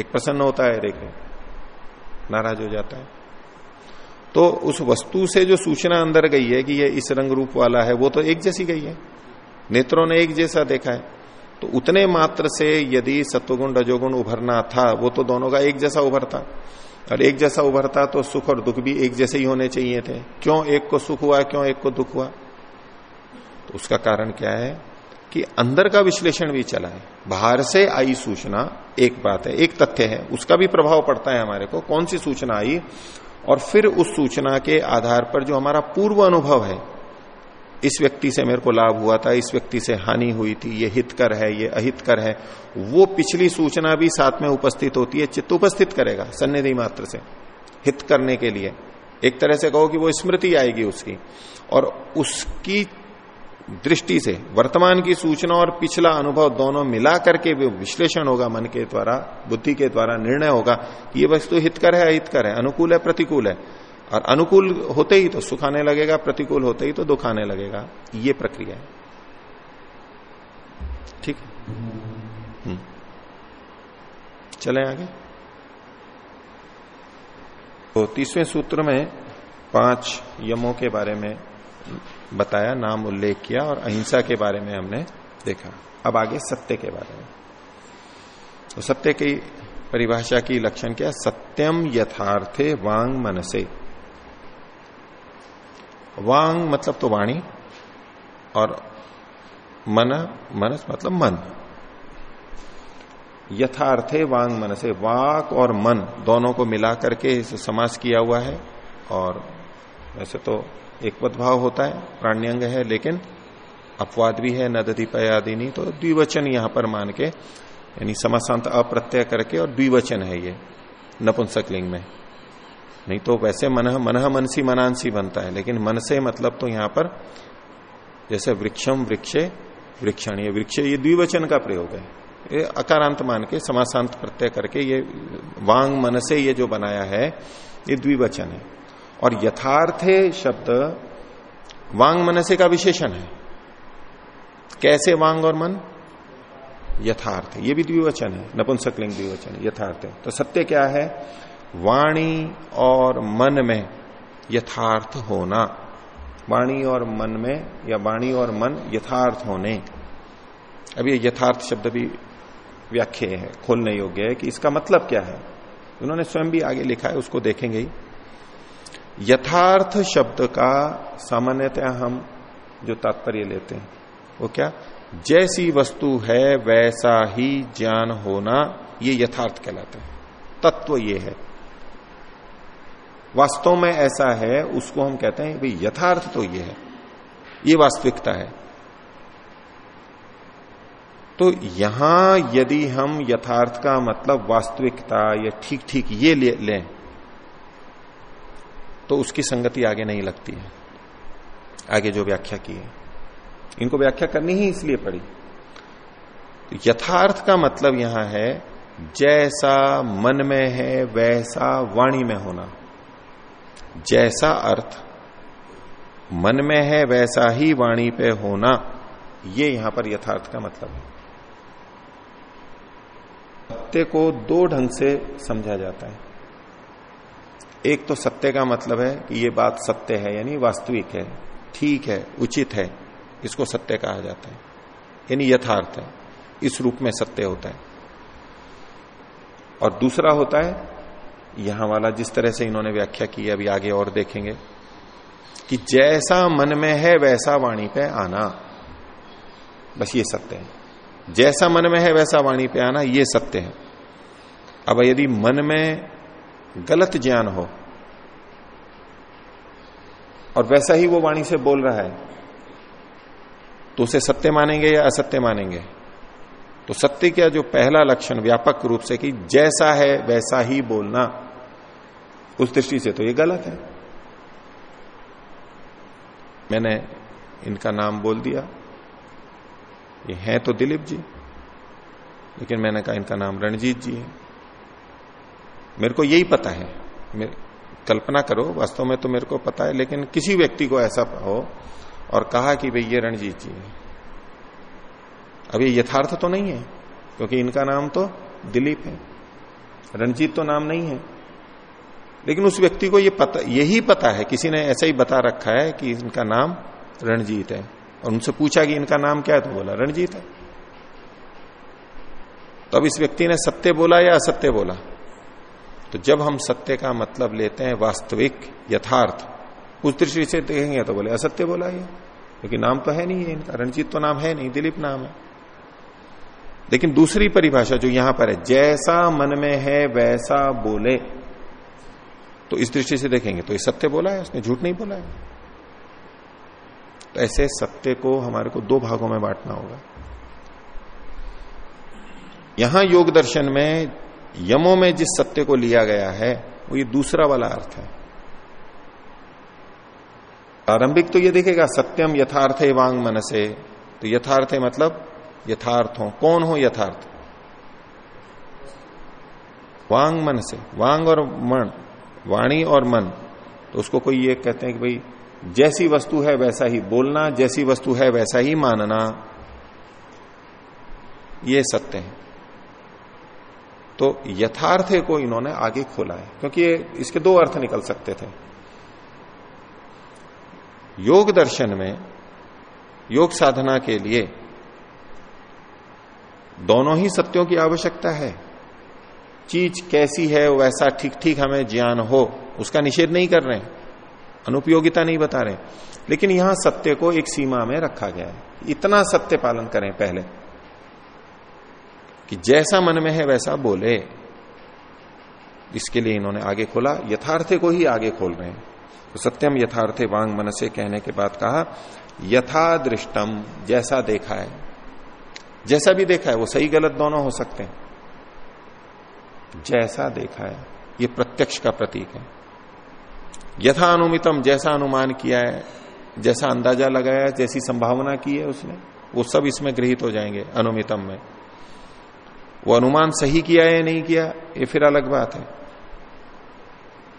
एक प्रसन्न होता है, एक नाराज़ हो जाता है। तो उस वस्तु से जो सूचना अंदर गई है कि ये इस रंग रूप वाला है, वो तो एक जैसी गई है। नेत्रों ने एक जैसा देखा है। तो उतने मात्र से यदि सत्वगुण, रजोगुण उभरना था, वो तो दोनों का एक जैसा उभरता। और एक जैसा उभरता तो सुख और दुख भी एक जैसे ही होने चाहिए थे। क्यों एक को सुख हुआ, क्यों एक को दुख हुआ? तो उसका कारण क्या है कि अंदर का विश्लेषण भी चला है। बाहर से आई सूचना एक बात है, एक तथ्य है, उसका भी प्रभाव पड़ता है हमारे को। कौन सी सूचना आई? और फिर उस सूचना के आधार पर जो हमारा पूर्व अनुभव है इस व्यक्ति से मेरे को लाभ हुआ था, इस व्यक्ति से हानि हुई थी, ये हितकर है, ये अहितकर है। वो पिछली सूचना भी साथ में उपस्थित होती है, चित्त उपस्थित करेगा सन्निधि मात्र से, हित करने के लिए। एक तरह से कहो कि वो स्मृति आएगी उसकी। और उसकी दृष्टि से, वर्तमान की सूचना और पिछला अनुभव दोनों मिला करके विश्लेषण होगा मन के द्वारा, बुद्धि के द्वारा, निर्णय होगा कि ये वस्तु हितकर है, अहितकर है, अनुकूल है, प्रतिकूल है। और अनुकूल होते ही तो सुख आने लगेगा, प्रतिकूल होते ही तो दुख आने लगेगा। ये प्रक्रिया है। ठीक हम्म। चले आगे। तो तीसवें सूत्र में पाँच यमों के बारे में बताया, नाम उल्लेख किया और अहिंसा के बारे में हमने देखा। अब आगे सत्य के बारे में। तो सत्य की परिभाषा की लक्षण क्या सत्यम यथार्थे वांग मनसे। वांग मतलब तो वाणी और मन, मनस मतलब मन। यथार्थे वांग मन से वाक और मन दोनों को मिला करके समास किया हुआ है और वैसे तो एक भाव होता है, प्राण्यंग है, लेकिन अपवाद भी है नदी पयादिनी तो द्विवचन यहाँ पर मान के, यानी समासांत अप्रत्यय करके और द्विवचन है ये नपुंसक लिंग में। नहीं तो वैसे मन मन मनसी मनांसी बनता है, लेकिन मन से मतलब तो यहाँ पर जैसे वृक्षम वृक्षे वृक्षण ये वृक्ष ये द्विवचन का प्रयोग है। ये अकारांत मान के, समासांत प्रत्यय करके ये वांग मन से ये जो बनाया है, ये द्विवचन है। और यथार्थे शब्द वांग मनसे का विशेषण है। कैसे वांग और मन? यथार्थ, ये भी द्विवचन है, नपुंसकलिंग द्विवचन यथार्थ तो सत्य क्या है? वाणी और मन में यथार्थ होना। वाणी और मन में या वाणी और मन यथार्थ होने। अब ये यथार्थ शब्द भी व्याख्या है, खोलने योग्य है कि इसका मतलब क्या है। उन्होंने स्वयं भी आगे लिखा है, उसको देखेंगे ही। यथार्थ शब्द का सामान्यतः हम जो तात्पर्य लेते हैं, वो क्या? जैसी वस्तु है, वैसा ही ज्ञान होना, ये यथार्थ कहलाता है। तत्व ये है। वास्तव में ऐसा है उसको हम कहते हैं भाई यथार्थ तो ये है। ये वास्तविकता है। तो यहाँ यदि हम यथार्थ का मतलब वास्तविकता या ठीक ठीक ये लें ले, तो उसकी संगति आगे नहीं लगती है। आगे जो व्याख्या की है। इनको व्याख्या करनी ही इसलिए पड़ी। तो यथार्थ का मतलब यहाँ है जैसा मन में है वैसा वाणी में होना। जैसा अर्थ, मन में है वैसा ही वाणी पे होना, ये यहाँ पर यथार्थ का मतलब है। सत्य को दो ढंग से समझा जाता है। एक तो सत्य का मतलब है कि ये बात सत्य है, यानी वास्तविक है, ठीक है, उचित है, इसको सत्य कहा जाता है। यानी यथार्थ है, इस रूप में सत्य होता है। और दूसरा होता है यहाँ वाला जिस तरह से इन्होंने व्याख्या की अभी आगे और देखेंगे कि जैसा मन में है, वैसा वाणी पे आना। बस ये सत्य है। जैसा मन में है, वैसा वाणी पे आना, ये सत्य है। अब यदि मन में गलत ज्ञान हो, और वैसा ही वो वाणी से बोल रहा है तो उसे सत्य मानेंगे या असत्य मानेंगे? तो सत्य का जो पहला लक्षण व्यापक रूप से कि जैसा है, वैसा ही बोलना। उस दृष्टि से तो ये गलत है। मैंने इनका नाम बोल दिया। ये हैं तो दिलीप जी, लेकिन मैंने कहा इनका नाम रणजीत जी है। मेरे को यही पता है। कल्पना करो, वास्तव में तो मेरे को पता है, लेकिन किसी व्यक्ति को ऐसा हो और कहा कि भाई ये रणजीत जी है। अब ये यथार्थ तो नहीं है, क्योंकि इनका नाम तो दिलीप है। रणजीत तो नाम नहीं है। लेकिन उस व्यक्ति को ये पता, यही पता है, किसी ने ऐसा ही बता रखा है कि इनका नाम रणजीत है। और उनसे पूछा कि इनका नाम क्या है तो बोला, रणजीत है। तो अब इस व्यक्ति ने सत्य बोला या असत्य बोला? तो जब हम सत्य का मतलब लेते हैं वास्तविक, यथार्थ, उस दृष्टि से देखेंगे तो बोले, असत्य बोला ये। क्योंकि नाम तो है नहीं है इनका, रणजीत तो नाम है नहीं, दिलीप नाम है। लेकिन दूसरी परिभाषा जो यहाँ पर है, जैसा मन में है वैसा बोले। तो इस दृष्टि से देखेंगे तो ये सत्य बोला है, उसने झूठ नहीं बोला है। तो ऐसे सत्य को हमारे को दो भागों में बांटना होगा। यहाँ योग दर्शन में यमों में जिस सत्य को लिया गया है, वो ये दूसरा वाला अर्थ है। प्रारंभिक तो ये देखेगा, सत्यम यथार्थ है वांग मन से तो यथार्थ है मतलब यथार्थ हो कौन हो यथार्थ? वांग मन से वांग और मन वाणी और मन। तो उसको कोई ये कहते हैं कि भाई, जैसी वस्तु है वैसा ही बोलना, जैसी वस्तु है वैसा ही मानना। ये सत्य है। तो यथार्थ को इन्होंने आगे खोला है, क्योंकि ये, इसके दो अर्थ निकल सकते थे। योग दर्शन में, योग साधना के लिए दोनों ही सत्यों की आवश्यकता है। चीज़ कैसी है वैसा ठीक ठीक हमें ज्ञान हो, उसका निषेध नहीं कर रहे अनुपयोगिता नहीं बता रहे लेकिन यहाँ सत्य को एक सीमा में रखा गया है। इतना सत्य पालन करें पहले कि जैसा मन में है वैसा बोले। इसके लिए इन्होंने आगे खोला, यथार्थ को ही आगे खोल रहे हैं। तो सत्यम यथार्थे वांग मन से कहने के बाद कहा यथा दृष्टम जैसा देखा है। जैसा भी देखा है, वो सही गलत दोनों हो सकते हैं। जैसा देखा है, ये प्रत्यक्ष का प्रतीक है। यथा अनुमितम जैसा अनुमान किया है, जैसा अंदाज़ा लगाया जैसी संभावना की है उसने, वो सब इसमें गृहित हो जाएँगे, अनुमितम में। वो अनुमान सही किया है नहीं किया, ये फिर अलग बात है।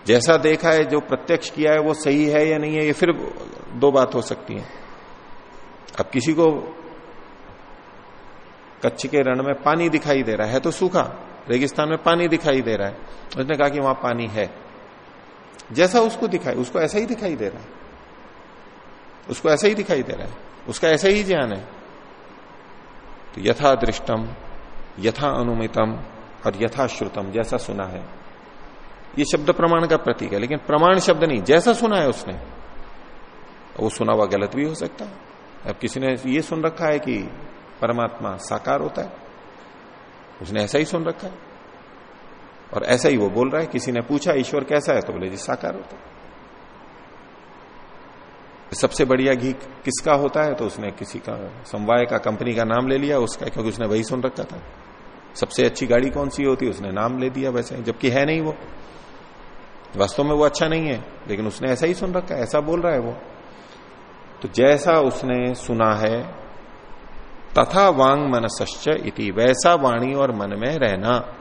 जैसा देखा है, जो प्रत्यक्ष किया है, वो सही है या नहीं है, ये फिर दो बात हो सकती है। अब किसी को कच्छ के रण में पानी दिखाई दे रहा है तो सूखा। रेगिस्तान में पानी दिखाई दे रहा है। उसने कहा कि वहाँ पानी है। जैसा उसको दिखाई, उसको ऐसा ही दिखाई दे रहा है। उसको ऐसा ही दिखाई दे रहा है। उसका ऐसा ही ज्ञान है। तो यथा दृष्टम, यथा अनुमितम और यथा श्रुतम, जैसा सुना है। ये शब्द प्रमाण का प्रतीक है, लेकिन प्रमाण शब्द नहीं, जैसा सुना है उसने। वो सुना हुआ गलत भी हो सकता है। अब किसी ने ये सुन रखा है कि परमात्मा साकार होता है। उसने ऐसा ही सुन रखा है। और ऐसा ही वो बोल रहा है, किसी ने पूछा, ईश्वर कैसा है? तो बोले, जी, साकार होता है। सबसे बढ़िया घी किसका होता है? तो उसने किसी का, समवाय का कंपनी का नाम ले लिया उसका, क्योंकि उसने वही सुन रखा था। सबसे अच्छी गाड़ी कौन सी होती? है उसने नाम ले दिया वैसे जबकि है नहीं वो। वास्तव में वो अच्छा नहीं है, लेकिन उसने ऐसा ही सुन रखा है, ऐसा बोल रहा है वो। तो जैसा उसने सुना है तथा वांग मनसश्च इति। वैसा वाणी और मन में रहना।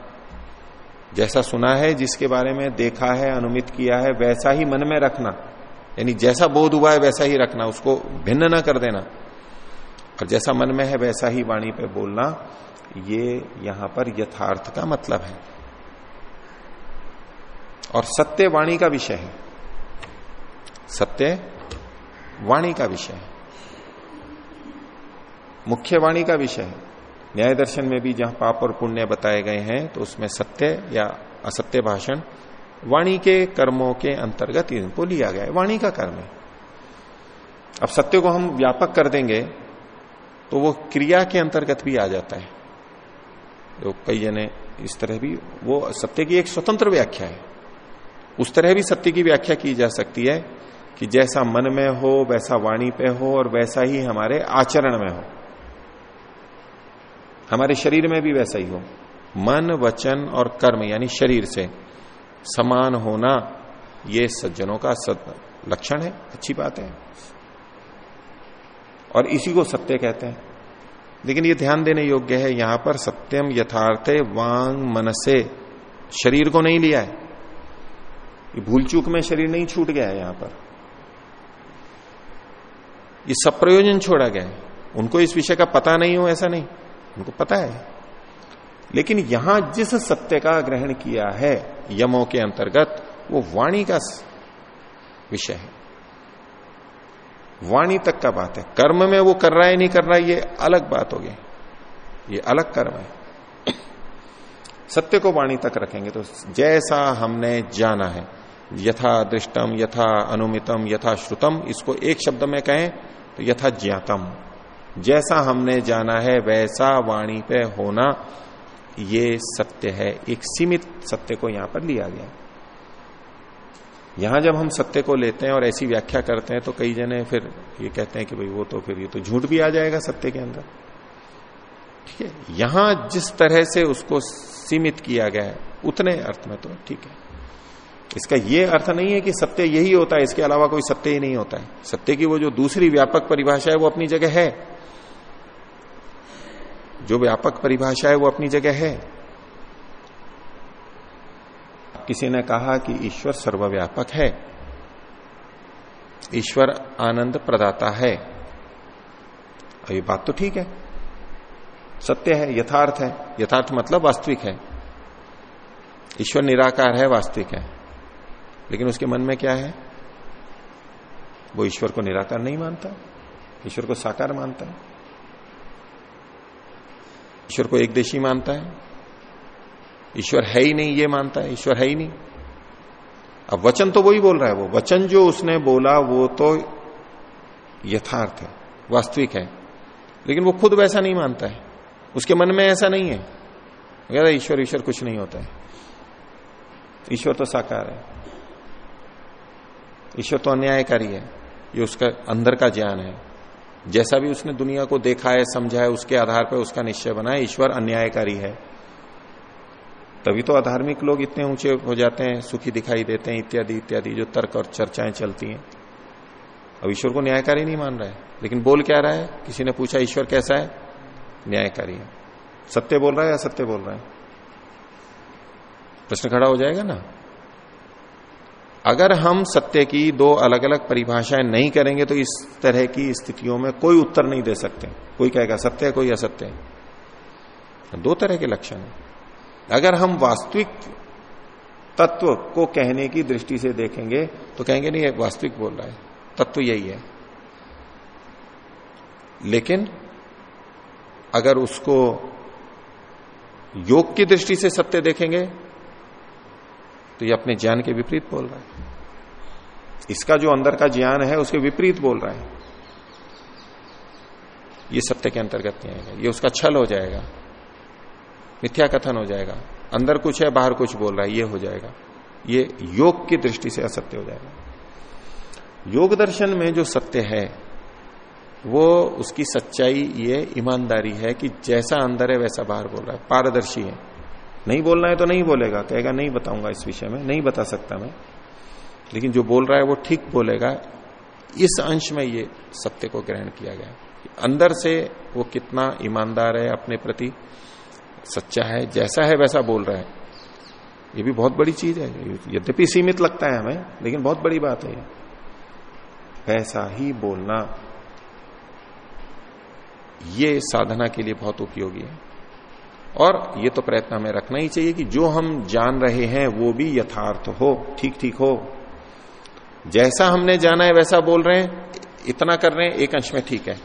जैसा सुना है, जिसके बारे में देखा है, अनुमित किया है, वैसा ही मन में रखना। यानी जैसा बोध हुआ है, वैसा ही रखना, उसको भिन्न ना कर देना। और जैसा मन में है, वैसा ही वाणी पे बोलना। ये यहाँ पर यथार्थ का मतलब है। और सत्य वाणी का विषय है। सत्य वाणी का विषय है। मुख्य वाणी का विषय है। न्याय दर्शन में भी जहाँ पाप और पुण्य बताए गए हैं तो उसमें सत्य या असत्य भाषण वाणी के कर्मों के अंतर्गत इनको लिया गया है। वाणी का कर्म है। अब सत्य को हम व्यापक कर देंगे तो वो क्रिया के अंतर्गत भी आ जाता है। जो कई जने इस तरह भी, वो सत्य की एक स्वतंत्र व्याख्या है। उस तरह भी सत्य की व्याख्या की जा सकती है कि जैसा मन में हो, वैसा वाणी पे हो और वैसा ही हमारे आचरण में हो। हमारे शरीर में भी वैसा ही हो। मन, वचन और कर्म, यानी शरीर से समान होना, ये सज्जनों का लक्षण है। अच्छी बात है। और इसी को सत्य कहते हैं। लेकिन ये ध्यान देने योग्य है, यहाँ पर सत्यम यथार्थ वांग मन से शरीर को नहीं लिया है। ये भूल चूक में शरीर नहीं छूट गया है यहाँ पर। ये सब प्रयोजन छोड़ा गया है। उनको इस विषय का पता नहीं हो, ऐसा नहीं। उनको पता है। लेकिन यहाँ जिस सत्य का ग्रहण किया है, यमों के अंतर्गत, वो वाणी का विषय है। वाणी तक का बात है। कर्म में वो कर रहा है, नहीं कर रहा है, ये अलग बात होगी ये अलग कर्म है। (clears throat) सत्य को वाणी तक रखेंगे तो जैसा हमने जाना है, यथा दृष्टम यथा अनुमितम यथा श्रुतम इसको एक शब्द में कहें तो यथा ज्ञातम। जैसा हमने जाना है, वैसा वाणी पे होना, ये सत्य है। एक सीमित सत्य को यहाँ पर लिया गया। यहाँ जब हम सत्य को लेते हैं और ऐसी व्याख्या करते हैं तो कई जने फिर ये कहते हैं कि भाई वो तो फिर ये तो झूठ भी आ जाएगा सत्य के अंदर। ठीक है? यहाँ जिस तरह से उसको सीमित किया गया है, उतने अर्थ में तो ठीक है। इसका ये अर्थ नहीं है कि सत्य यही होता है, इसके अलावा कोई सत्य ही नहीं होता है। सत्य की वो जो दूसरी व्यापक परिभाषा है, वो अपनी जगह है। जो व्यापक परिभाषा है वो अपनी जगह है। किसी ने कहा कि ईश्वर सर्वव्यापक है। ईश्वर आनंद प्रदाता है। ये बात तो ठीक है। सत्य है, यथार्थ है। यथार्थ मतलब वास्तविक है। ईश्वर निराकार है, वास्तविक है। लेकिन उसके मन में क्या है? वो ईश्वर को निराकार नहीं मानता। ईश्वर को साकार मानता है। ईश्वर को एक देशी मानता है। ईश्वर है ही नहीं, ये मानता है, ईश्वर है ही नहीं। अब वचन तो वही बोल रहा है, वो वचन जो उसने बोला, वो तो यथार्थ है, वास्तविक है। लेकिन वो खुद वैसा नहीं मानता है। उसके मन में ऐसा नहीं है। कहता ईश्वर ईश्वर कुछ नहीं होता है। ईश्वर तो साकार है। ईश्वर तो अन्यायकारी है। ये उसका, अंदर का ज्ञान है। जैसा भी उसने दुनिया को देखा है, समझा है, उसके आधार पर उसका निश्चय बना है, ईश्वर अन्यायकारी है। तभी तो अधार्मिक लोग इतने ऊँचे हो जाते हैं, सुखी दिखाई देते हैं, इत्यादि इत्यादि, जो तर्क और चर्चाएँ चलती हैं। अब ईश्वर को न्यायकारी नहीं मान रहा है, लेकिन बोल क्या रहा है? किसी ने पूछा, ईश्वर कैसा है? न्यायकारी है। सत्य बोल रहा है या सत्य बोल रहा है? प्रश्न खड़ा हो जाएगा ना? अगर हम सत्य की दो अलग अलग परिभाषाएँ नहीं करेंगे तो इस तरह की स्थितियों में कोई उत्तर नहीं दे सकते। कोई कहेगा सत्य है, कोई असत्य है। दो तरह के लक्षण है। अगर हम वास्तविक तत्व को कहने की दृष्टि से देखेंगे तो कहेंगे, नहीं वास्तविक बोल रहा है। तत्व यही है। लेकिन अगर उसको योग की दृष्टि से सत्य देखेंगे तो ये अपने ज्ञान के विपरीत बोल रहा है। इसका जो अंदर का ज्ञान है, उसके विपरीत बोल रहा है। ये सत्य के अंतर्गत नहीं आएगा ये उसका छल हो जाएगा। मिथ्या कथन हो जाएगा। अंदर कुछ है, बाहर कुछ बोल रहा है, ये हो जाएगा। ये योग की दृष्टि से असत्य हो जाएगा। योग दर्शन में जो सत्य है, वो उसकी सच्चाई, ये ईमानदारी है कि जैसा अंदर है, वैसा बाहर बोल रहा है। पारदर्शी है। नहीं बोलना है तो नहीं बोलेगा। कहेगा, नहीं बताऊँगा इस विषय में, नहीं बता सकता मैं। लेकिन जो बोल रहा है वो ठीक बोलेगा। इस अंश में ये सत्य को ग्रहण किया गया। अंदर से वो कितना ईमानदार है, अपने प्रति सच्चा है, जैसा है वैसा बोल रहा है। ये भी बहुत बड़ी चीज़ है। यद्यपि सीमित लगता है हमें, लेकिन बहुत बड़ी बात है वैसा ही बोलना, ये साधना के लिए बहुत उपयोगी है। और ये तो प्रयत्न हमें रखना ही चाहिए कि जो हम जान रहे हैं, वो भी यथार्थ हो, ठीक ठीक हो। जैसा हमने जाना है, वैसा बोल रहे हैं, इतना कर रहे हैं, एक अंश में ठीक है।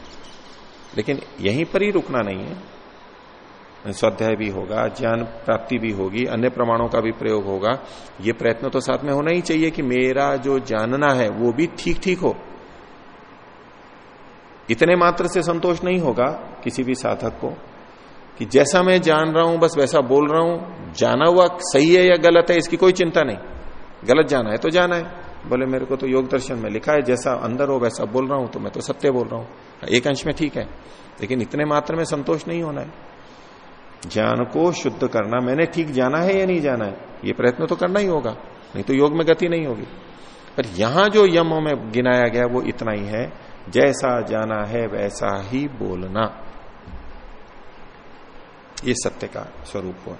लेकिन यहीं पर ही रुकना नहीं है। स्वाध्याय भी होगा, ज्ञान प्राप्ति भी होगी, अन्य प्रमाणों का भी प्रयोग होगा। ये प्रयत्न तो साथ में होना ही चाहिए कि मेरा जो जानना है, वो भी ठीक ठीक हो। इतने मात्र से संतोष नहीं होगा किसी भी साधक को। कि जैसा मैं जान रहा हूँ, बस वैसा बोल रहा हूँ, जाना हुआ सही है या गलत है, इसकी कोई चिंता नहीं। गलत जाना है तो जाना है। बोले, मेरे को तो योग दर्शन में लिखा है, जैसा अंदर हो वैसा बोल रहा हूँ तो मैं तो सत्य बोल रहा हूँ। एक अंश में ठीक है, लेकिन इतने मात्र में संतोष नहीं होना है। ज्ञान को शुद्ध करना, मैंने ठीक जाना है या नहीं जाना है? ये प्रयत्न तो करना ही होगा, नहीं तो योग में गति नहीं होगी। पर यहाँ जो यमों में गिनाया गया, वो इतना ही है, जैसा जाना है वैसा ही बोलना। ये सत्य का स्वरूप हुआ।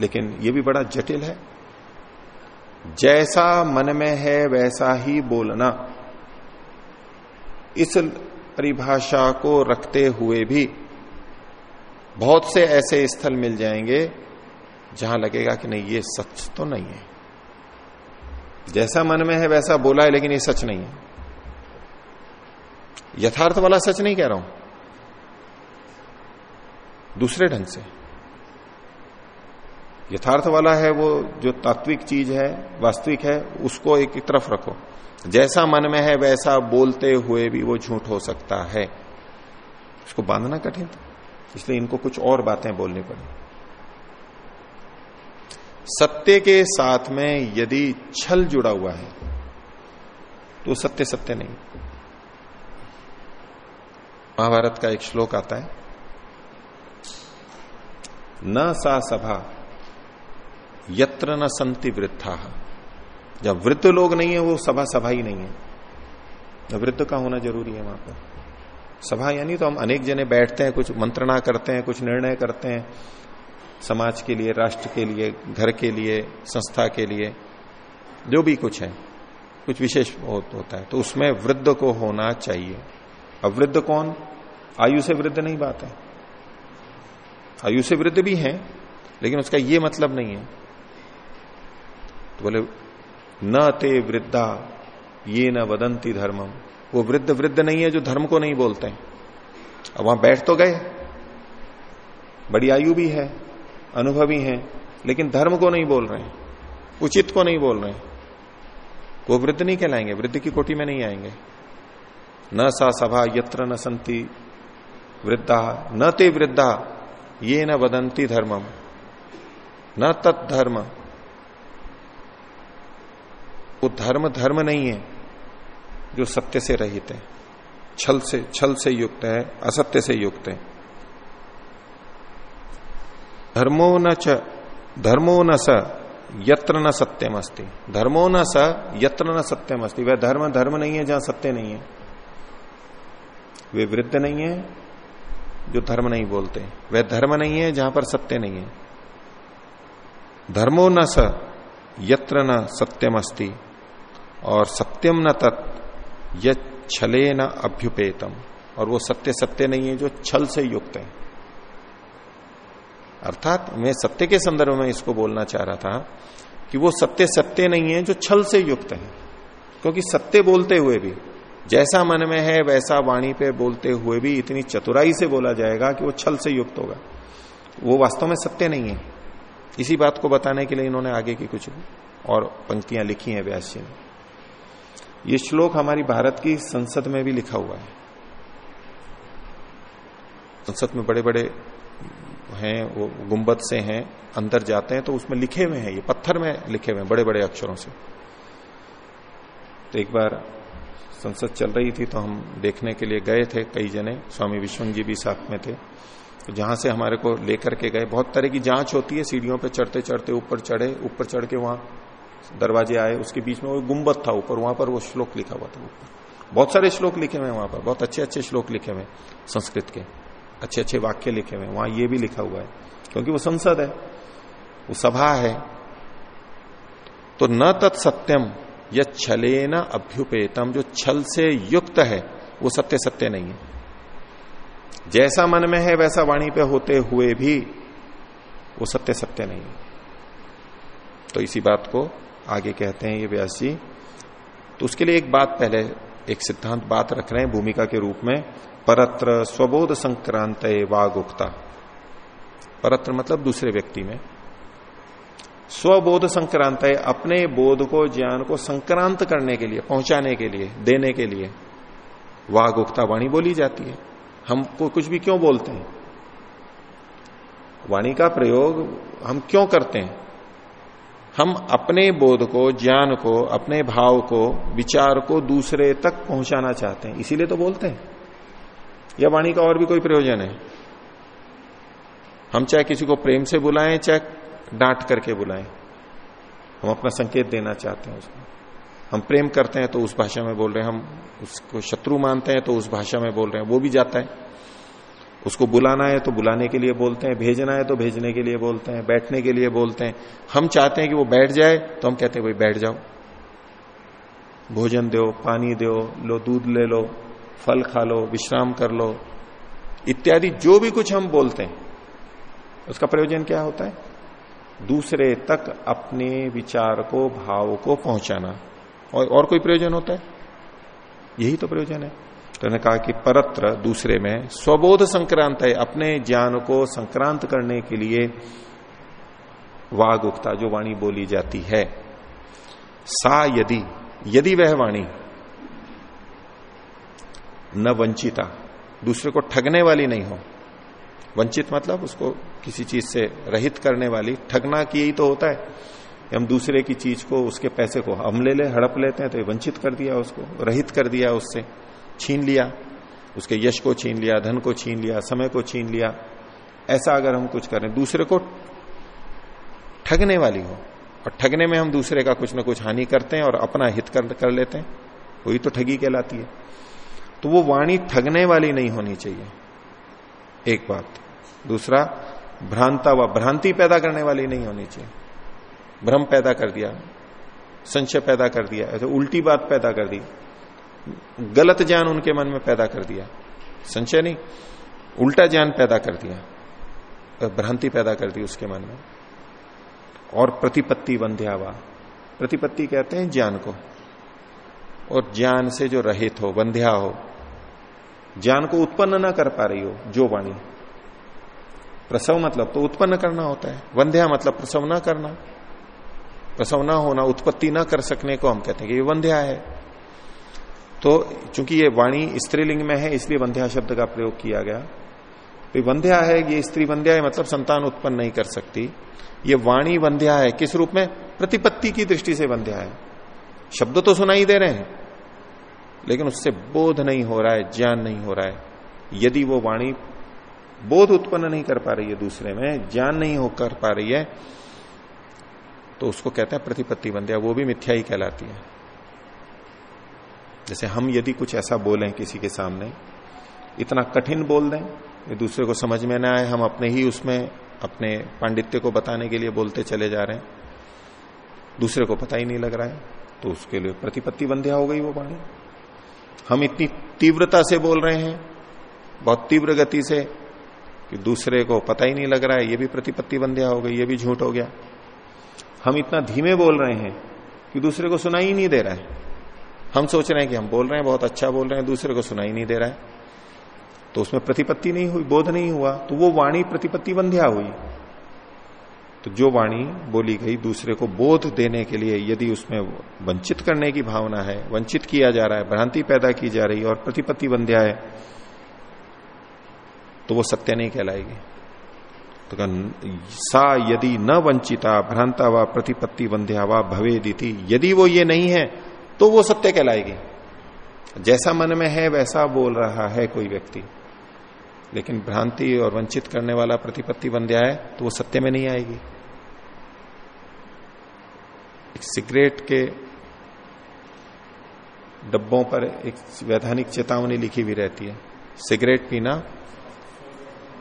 लेकिन ये भी बड़ा जटिल है। जैसा मन में है, वैसा ही बोलना। इस परिभाषा को रखते हुए भी बहुत से ऐसे स्थल मिल जाएँगे, जहाँ लगेगा कि नहीं, ये सच तो नहीं है। जैसा मन में है, वैसा बोला है, लेकिन ये सच नहीं है। यथार्थ वाला सच नहीं कह रहा हूँ। दूसरे ढंग से। यथार्थ वाला है वो, जो तात्विक चीज़ है, वास्तविक है, उसको एक तरफ़ रखो। जैसा मन में है, वैसा बोलते हुए भी वो झूठ हो सकता है। उसको बांधना कठिन था, इसलिए इनको कुछ और बातें बोलनी पड़ी। सत्य के साथ में यदि छल जुड़ा हुआ है तो सत्य सत्य नहीं। महाभारत का एक श्लोक आता है न सा सभा, यत्र न संति वृद्धा। जब वृद्ध लोग नहीं है, वो सभा सभा ही नहीं है। वृद्ध का होना ज़रूरी है वहाँ पर सभा यानी तो हम अनेक जने बैठते हैं, कुछ मंत्रणा करते हैं, कुछ निर्णय करते हैं, समाज के लिए, राष्ट्र के लिए, घर के लिए, संस्था के लिए, जो भी कुछ है, कुछ विशेष होता है। तो उसमें वृद्ध को होना चाहिए। अब वृद्ध कौन? आयु से वृद्ध नहीं बात है। आयु से वृद्ध भी है, लेकिन उसका ये मतलब नहीं है। तो बोले, न ते वृद्धा, ये न वदंती धर्मम। वो वृद्ध वृद्ध नहीं है जो धर्म को नहीं बोलते हैं। अब वहाँ बैठ तो गए। बड़ी आयु भी है, अनुभवी है, लेकिन धर्म को नहीं बोल रहे हैं, उचित को नहीं बोल रहे हैं। वो वृद्ध नहीं कहलाएँगे, वृद्ध की कोटि में नहीं आएँगे। न सा सभा यत्र न संति, वृद्धा, न ते वृद्धा ये न वदंती धर्मम। न तत्धर्म वो धर्म धर्म नहीं है, जो सत्य से रहित है। छल से छल से युक्त है, असत्य से युक्त है। धर्मो न च, धर्मो न स, यत्र न सत्यम अस्ति धर्मो न स, यत्र न सत्यम अस्ति वह धर्म धर्म नहीं है जहाँ सत्य नहीं है। वे वृद्ध नहीं है जो धर्म नहीं बोलते। वह धर्म नहीं है जहाँ पर सत्य नहीं है। धर्मो न स, यत्र न सत्यम अस्ति और सत्यम न तत् छले न अभ्युपेतम। और वो सत्य सत्य नहीं है जो छल से युक्त है। अर्थात मैं सत्य के संदर्भ में इसको बोलना चाह रहा था कि वो सत्य सत्य नहीं है जो छल से युक्त है। क्योंकि सत्य बोलते हुए भी जैसा मन में है, वैसा वाणी पे बोलते हुए भी इतनी चतुराई से बोला जाएगा कि वो छल से युक्त होगा। वो वास्तव में सत्य नहीं है। इसी बात को बताने के लिए इन्होंने आगे की कुछ और पंक्तियाँ लिखी हैं व्यास जी ने। ये श्लोक हमारी भारत की संसद में भी लिखा हुआ है। संसद में बड़े बड़े हैं, वो गुंबद से हैं, अंदर जाते हैं तो उसमें लिखे हुए हैं, ये पत्थर में लिखे हुए हैं बड़े बड़े अक्षरों से। तो एक बार संसद चल रही थी तो हम देखने के लिए गए थे कई जने। स्वामी विश्वंग जी भी साथ में थे। तो जहाँ से हमारे को लेकर के गए, बहुत तरह की जाँच होती है, सीढ़ियों पे चढ़ते चढ़ते ऊपर चढ़े, ऊपर चढ़ के वहाँ दरवाजे आए, उसके बीच में वो गुंबद था ऊपर, वहाँ पर वो श्लोक लिखा हुआ था ऊपर। बहुत सारे श्लोक लिखे हुए वहाँ पर, बहुत अच्छे अच्छे श्लोक लिखे हुए संस्कृत के अच्छे अच्छे वाक्य लिखे हुए वहाँ ये भी लिखा हुआ है, क्योंकि वो संसद है, वो सभा है। तो न तत्सत्यम यह छले न अभ्युपेतम, जो छल से युक्त है, वो सत्य सत्य नहीं है। जैसा मन में है, वैसा वाणी पे होते हुए भी वो सत्य सत्य नहीं है। तो इसी बात को आगे कहते हैं ये व्यास। जी तो उसके लिए एक बात पहले, एक सिद्धांत बात रख रहे हैं भूमिका के रूप में। परत्र स्वबोध संक्रांत वाग उक्ता परत्र मतलब दूसरे व्यक्ति में। स्वबोध संक्रांत है, अपने बोध को, ज्ञान को संक्रांत करने के लिए, पहुँचाने के लिए, देने के लिए। वाग उक्ता वाणी बोली जाती है। हमको कुछ भी क्यों बोलते हैं? वाणी का प्रयोग हम क्यों करते हैं? हम अपने बोध को, ज्ञान को, अपने भाव को, विचार को दूसरे तक पहुंचाना चाहते हैं। इसीलिए तो बोलते हैं। या वाणी का और भी कोई प्रयोजन है? हम चाहे किसी को प्रेम से बुलाएँ, चाहे डांट करके बुलाएँ। हम अपना संकेत देना चाहते हैं उसको। हम प्रेम करते हैं तो उस भाषा में बोल रहे हैं। हम उसको शत्रु मानते हैं तो उस भाषा में बोल रहे हैं। वो भी जाता है। उसको बुलाना है तो बुलाने के लिए बोलते हैं। भेजना है तो भेजने के लिए बोलते हैं। बैठने के लिए बोलते हैं। हम चाहते हैं कि वो बैठ जाए तो हम कहते हैं, भाई, बैठ जाओ। भोजन दो, पानी दो, लो, दूध ले लो, फल खा लो, विश्राम कर लो। इत्यादि जो भी कुछ हम बोलते हैं। उसका प्रयोजन क्या होता है? दूसरे तक अपने विचार को भाव को पहुंचाना। और, और कोई प्रयोजन होता है? यही तो प्रयोजन है। तो ने कहा कि परत्र दूसरे में स्वबोध संक्रांत है। अपने ज्ञान को संक्रांत करने के लिए वाग उक्ता जो वाणी बोली जाती है सा यदि यदि वह वाणी न वंचिता दूसरे को ठगने वाली नहीं हो वंचित मतलब उसको किसी चीज़ से रहित करने वाली। ठगना की यही तो होता है हम दूसरे की चीज़ को उसके पैसे को हम ले ले हड़प लेते हैं तो वंचित कर दिया उसको रहित कर दिया उससे छीन लिया उसके यश को छीन लिया धन को छीन लिया समय को छीन लिया। ऐसा अगर हम कुछ करें दूसरे को ठगने वाली हो और ठगने में हम दूसरे का कुछ ना कुछ हानि करते हैं और अपना हित कर, कर लेते हैं वही तो ठगी कहलाती है। तो वो वाणी ठगने वाली नहीं होनी चाहिए। एक बात। दूसरा, भ्रांता व भ्रांति पैदा करने वाली नहीं होनी चाहिए। भ्रम पैदा कर दिया, संशय पैदा कर दिया, ऐसे उल्टी बात पैदा कर दी, गलत ज्ञान उनके मन में पैदा कर दिया, संशय नहीं, उल्टा ज्ञान पैदा कर दिया भ्रांति पैदा कर दी उसके मन में। और प्रतिपत्ति वंध्यावा, प्रतिपत्ति कहते हैं ज्ञान को। और ज्ञान से जो रहित हो, वंध्या हो, ज्ञान को उत्पन्न ना कर पा रही हो, जो वाणी। प्रसव मतलब तो उत्पन्न करना होता है। वंध्या मतलब प्रसव ना करना। प्रसव ना होना, उत्पत्ति ना कर सकने को हम कहते हैं कि ये वंध्या है। तो चूँकि ये वाणी स्त्रीलिंग में है, इसलिए वंध्या शब्द का प्रयोग किया गया। तो वंध्या है, ये स्त्री वंध्या है मतलब संतान उत्पन्न नहीं कर सकती। ये वाणी वंध्या है, किस रूप में? प्रतिपत्ति की दृष्टि से वंध्या है। शब्द तो सुनाई दे रहे हैं, लेकिन उससे बोध नहीं हो रहा है, ज्ञान नहीं हो रहा है। यदि वो वाणी बोध उत्पन्न नहीं कर पा रही है दूसरे में, ज्ञान नहीं हो कर पा रही है तो उसको कहते हैं प्रतिपत्ति वंध्या वो भी मिथ्या ही कहलाती है। जैसे हम यदि कुछ ऐसा बोलें किसी के सामने, इतना कठिन बोल दें दूसरे को समझ में ना आए, हम अपने ही उसमें, अपने पांडित्य को बताने के लिए बोलते चले जा रहे हैं, दूसरे को पता ही नहीं लग रहा है तो उसके लिए प्रतिपत्ति बंध्या हो गई वो वाणी। हम इतनी तीव्रता से बोल रहे हैं, बहुत तीव्र गति से कि दूसरे को पता ही नहीं लग रहा है, ये भी प्रतिपत्ति बंध्या हो गई, ये भी झूठ हो गया। हम इतना धीमे बोल रहे हैं कि दूसरे को सुनाई नहीं दे रहा है। हम सोच रहे हैं कि हम बोल रहे हैं, बहुत अच्छा बोल रहे हैं, दूसरे को सुनाई नहीं दे रहा है। तो उसमें प्रतिपत्ति नहीं हुई, बोध नहीं हुआ तो वो वाणी प्रतिपत्ति बंध्या हुई। तो जो वाणी बोली गई दूसरे को बोध देने के लिए, यदि उसमें वंचित करने की भावना है, वंचित किया जा रहा है, भ्रांति पैदा की जा रही है और प्रतिपत्ति बंध्या है तो वो सत्य नहीं कहलाएगी। तो सा यदि न वंचिता, भ्रांता व प्रतिपत्ति बंध्या व भवे यदि वो ये नहीं है तो वो सत्य कहलाएगी। जैसा मन में है, वैसा बोल रहा है कोई व्यक्ति। लेकिन भ्रांति और वंचित करने वाला प्रतिपत्ति गया है तो वो सत्य में नहीं आएगी। एक सिगरेट के डब्बों पर एक वैधानिक चेतावनी लिखी हुई रहती है। सिगरेट पीना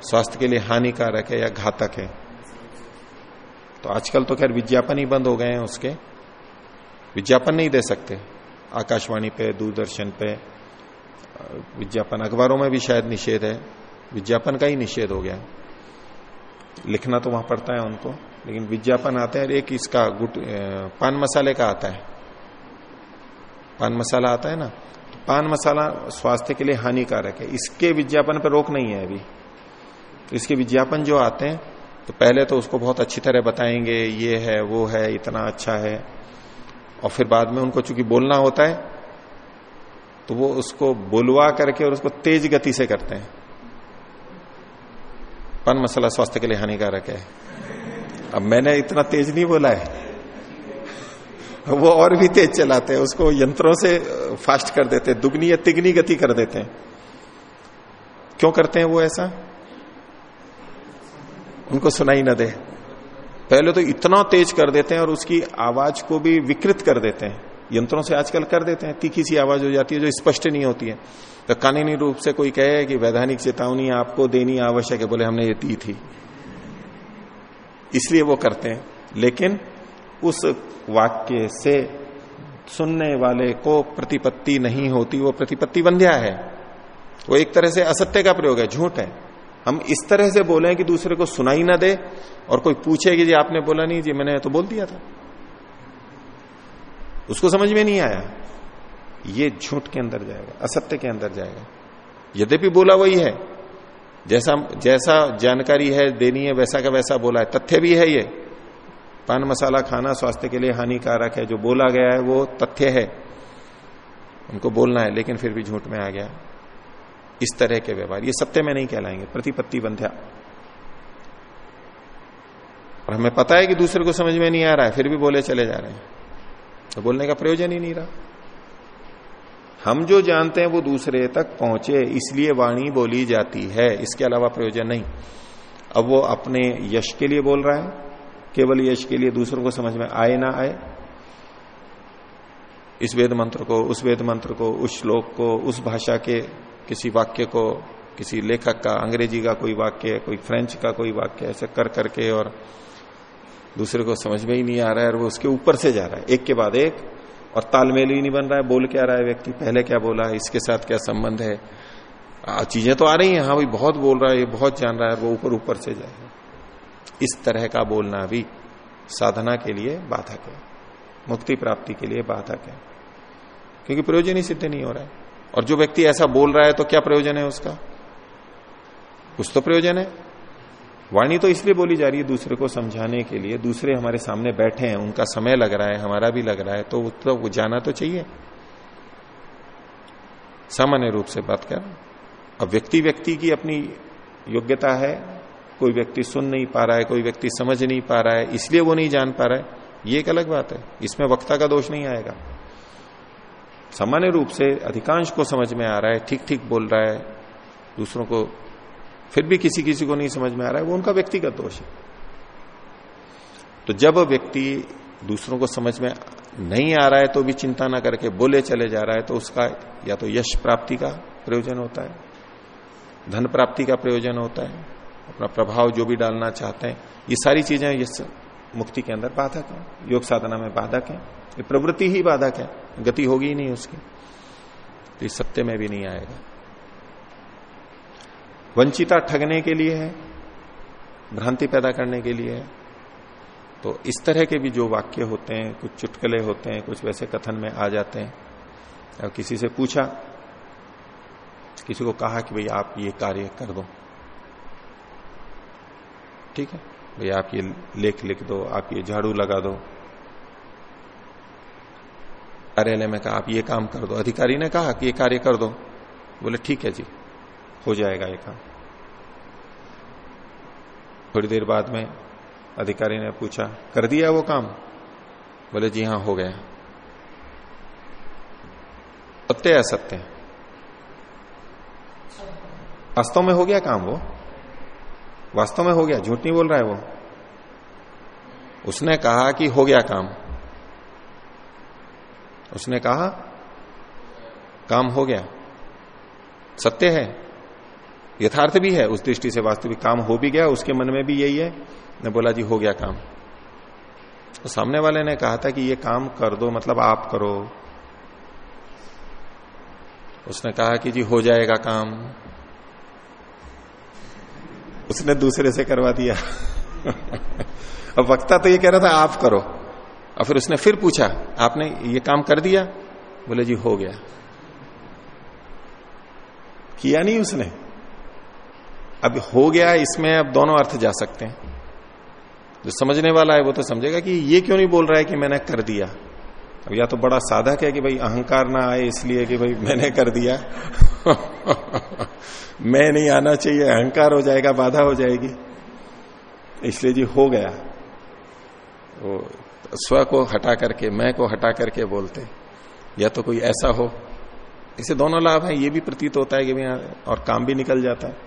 स्वास्थ्य के लिए हानिकारक है या घातक है। तो आजकल तो खैर विज्ञापन ही बंद हो गए हैं उसके। विज्ञापन नहीं दे सकते। आकाशवाणी पे, दूरदर्शन पे, विज्ञापन अखबारों में भी शायद निषेध है। विज्ञापन का ही निषेध हो गया। लिखना तो वहाँ पड़ता है उनको, लेकिन विज्ञापन आते हैं एक इसका गुट पान मसाले का आता है। पान मसाला आता है ना? तो पान मसाला स्वास्थ्य के लिए हानिकारक है। इसके विज्ञापन पर रोक नहीं है अभी। इसके विज्ञापन जो आते हैं तो पहले तो उसको बहुत अच्छी तरह बताएँगे, ये है, वो है, इतना अच्छा है। और फिर बाद में उनको चूँकि बोलना होता है तो वो उसको बोलवा करके और उसको तेज गति से करते हैं। पान मसाला स्वास्थ्य के लिए हानिकारक है। अब मैंने इतना तेज नहीं बोला है। वो और भी तेज चलाते हैं, उसको यंत्रों से फास्ट कर देते हैं, दुगनी या तिगनी गति कर देते हैं। क्यों करते हैं वो ऐसा? उनको सुनाई न दे। पहले तो इतना तेज कर देते हैं और उसकी आवाज़ को भी विकृत कर देते हैं। यंत्रों से आजकल कर देते हैं। तीखी सी आवाज़ हो जाती है जो स्पष्ट नहीं होती है। तो कानूनी रूप से कोई कहे कि वैधानिक चेतावनी आपको देनी आवश्यक है, बोले, हमने ये दी थी। इसलिए वो करते हैं। लेकिन उस वाक्य से सुनने वाले को प्रतिपत्ति नहीं होती। वो प्रतिपत्ति बंध्या है। वो एक तरह से असत्य का प्रयोग है, झूठ है। हम इस तरह से बोले कि दूसरे को सुनाई ना दे और कोई पूछे कि जी आपने बोला नहीं, जी मैंने तो बोल दिया था। उसको समझ में नहीं आया। ये झूठ के अंदर जाएगा, असत्य के अंदर जाएगा। यद्यपि बोला वही है, जैसा जैसा जानकारी है, देनी है, वैसा का वैसा बोला है, तथ्य भी है ये। पान, मसाला, खाना स्वास्थ्य के लिए हानिकारक है, जो बोला गया है, वो तथ्य है। उनको बोलना है, लेकिन फिर भी झूठ में आ गया। इस तरह के व्यवहार। ये सत्य में नहीं कहलाएँगे। प्रतिपत्ति बंध्या। और हमें पता है कि दूसरे को समझ में नहीं आ रहा है, फिर भी बोले चले जा रहे हैं। तो बोलने का प्रयोजन ही नहीं रहा। हम जो जानते हैं, वो दूसरे तक पहुँचे, इसलिए वाणी बोली जाती है। इसके अलावा प्रयोजन नहीं। अब वो अपने यश के लिए बोल रहा है। केवल यश के लिए दूसरों को समझ में आए ना आए। इस वेद मंत्र को, उस वेद मंत्र को, उस श्लोक को, उस भाषा के किसी वाक्य को, किसी लेखक का, अंग्रेज़ी का कोई वाक्य, कोई फ्रेंच का कोई वाक्य, ऐसे कर करके और दूसरे को समझ में ही नहीं आ रहा है और वो उसके ऊपर से जा रहा है, एक के बाद एक, और तालमेल ही नहीं बन रहा है, बोल क्या रहा है व्यक्ति, पहले क्या बोला इसके साथ क्या संबंध है। चीज़ें तो आ रही हैं हाँ भाई, बहुत बोल रहा है, ये बहुत जान रहा है वो ऊपर ऊपर से जाए इस तरह का बोलना भी साधना के लिए बाधक है, मुक्ति प्राप्ति के लिए बाधक है, क्योंकि प्रयोजन ही सिद्ध नहीं हो रहा है। और जो व्यक्ति ऐसा बोल रहा है तो क्या प्रयोजन है उसका? कुछ तो प्रयोजन है। वाणी तो इसलिए बोली जा रही है दूसरे को समझाने के लिए। दूसरे हमारे सामने बैठे हैं, उनका समय लग रहा है, हमारा भी लग रहा है तो तो जाना तो चाहिए। सामान्य रूप से बात कर अब व्यक्ति व्यक्ति की अपनी योग्यता है, कोई व्यक्ति सुन नहीं पा रहा है, कोई व्यक्ति समझ नहीं पा रहा है, इसलिए वो नहीं जान पा रहा है, ये एक अलग बात है। इसमें वक्ता का दोष नहीं आएगा। सामान्य रूप से अधिकांश को समझ में आ रहा है ठीक ठीक बोल रहा है, दूसरों को फिर भी किसी किसी को नहीं समझ में आ रहा है, वो उनका व्यक्तिगत दोष है। तो जब व्यक्ति दूसरों को समझ में नहीं आ रहा है तो भी चिंता ना करके बोले चले जा रहा है तो उसका या तो यश प्राप्ति का प्रयोजन होता है, धन प्राप्ति का प्रयोजन होता है, अपना प्रभाव जो भी डालना चाहते हैं, ये सारी चीज़ें मुक्ति के अंदर बाधक है, योग साधना में बाधक है। ये प्रवृत्ति ही बाधक है, गति होगी ही नहीं उसकी। तो इस सत्य में भी नहीं आएगा। वंचिता ठगने के लिए है, भ्रांति पैदा करने के लिए है। तो इस तरह के भी जो वाक्य होते हैं, कुछ चुटकले होते हैं, कुछ वैसे कथन में आ जाते हैं। और किसी से पूछा, किसी को कहा कि भाई आप ये कार्य कर दो। ठीक है? भाई आप ये लेख लिख दो, आप ये झाड़ू लगा दो। कार्यालय में कहा, आप ये काम कर दो। अधिकारी ने कहा कि, ये कार्य कर दो। बोले, ठीक है जी, हो जाएगा ये काम। थोड़ी देर बाद में अधिकारी ने पूछा, कर दिया वो काम? बोले, जी हाँ, हो गया। सत्य है। सत्य वास्तव में हो गया काम वो? वास्तव में हो गया? झूठ नहीं बोल रहा है वो? उसने कहा कि हो गया काम। उसने कहा, काम हो गया। सत्य है। यथार्थ भी है। उस दृष्टि से वास्तविक काम हो भी गया, उसके मन में भी यही है। ने बोला, जी, हो गया काम। तो सामने वाले ने कहा था कि ये काम कर दो मतलब आप करो। उसने कहा कि, जी, हो जाएगा काम। उसने दूसरे से करवा दिया। (laughs) अब वक्ता तो ये कह रहा था, आप करो। और फिर उसने फिर पूछा, आपने ये काम कर दिया? बोले, जी, हो गया। किया नहीं उसने। अब हो गया, इसमें अब दोनों अर्थ जा सकते हैं। जो समझने वाला है, वो तो समझेगा कि ये क्यों नहीं बोल रहा है कि मैंने कर दिया? अब या तो बड़ा साधक है कि भाई अहंकार ना आए इसलिए कि भाई मैंने कर दिया। (laughs) मैं नहीं आना चाहिए, अहंकार हो जाएगा, बाधा हो जाएगी। इसलिए जी, हो गया। वो स्व को हटा करके, मैं को हटा करके बोलते, या तो कोई ऐसा हो। इसे दोनों लाभ है, ये भी प्रतीत होता है कि और काम भी निकल जाता है।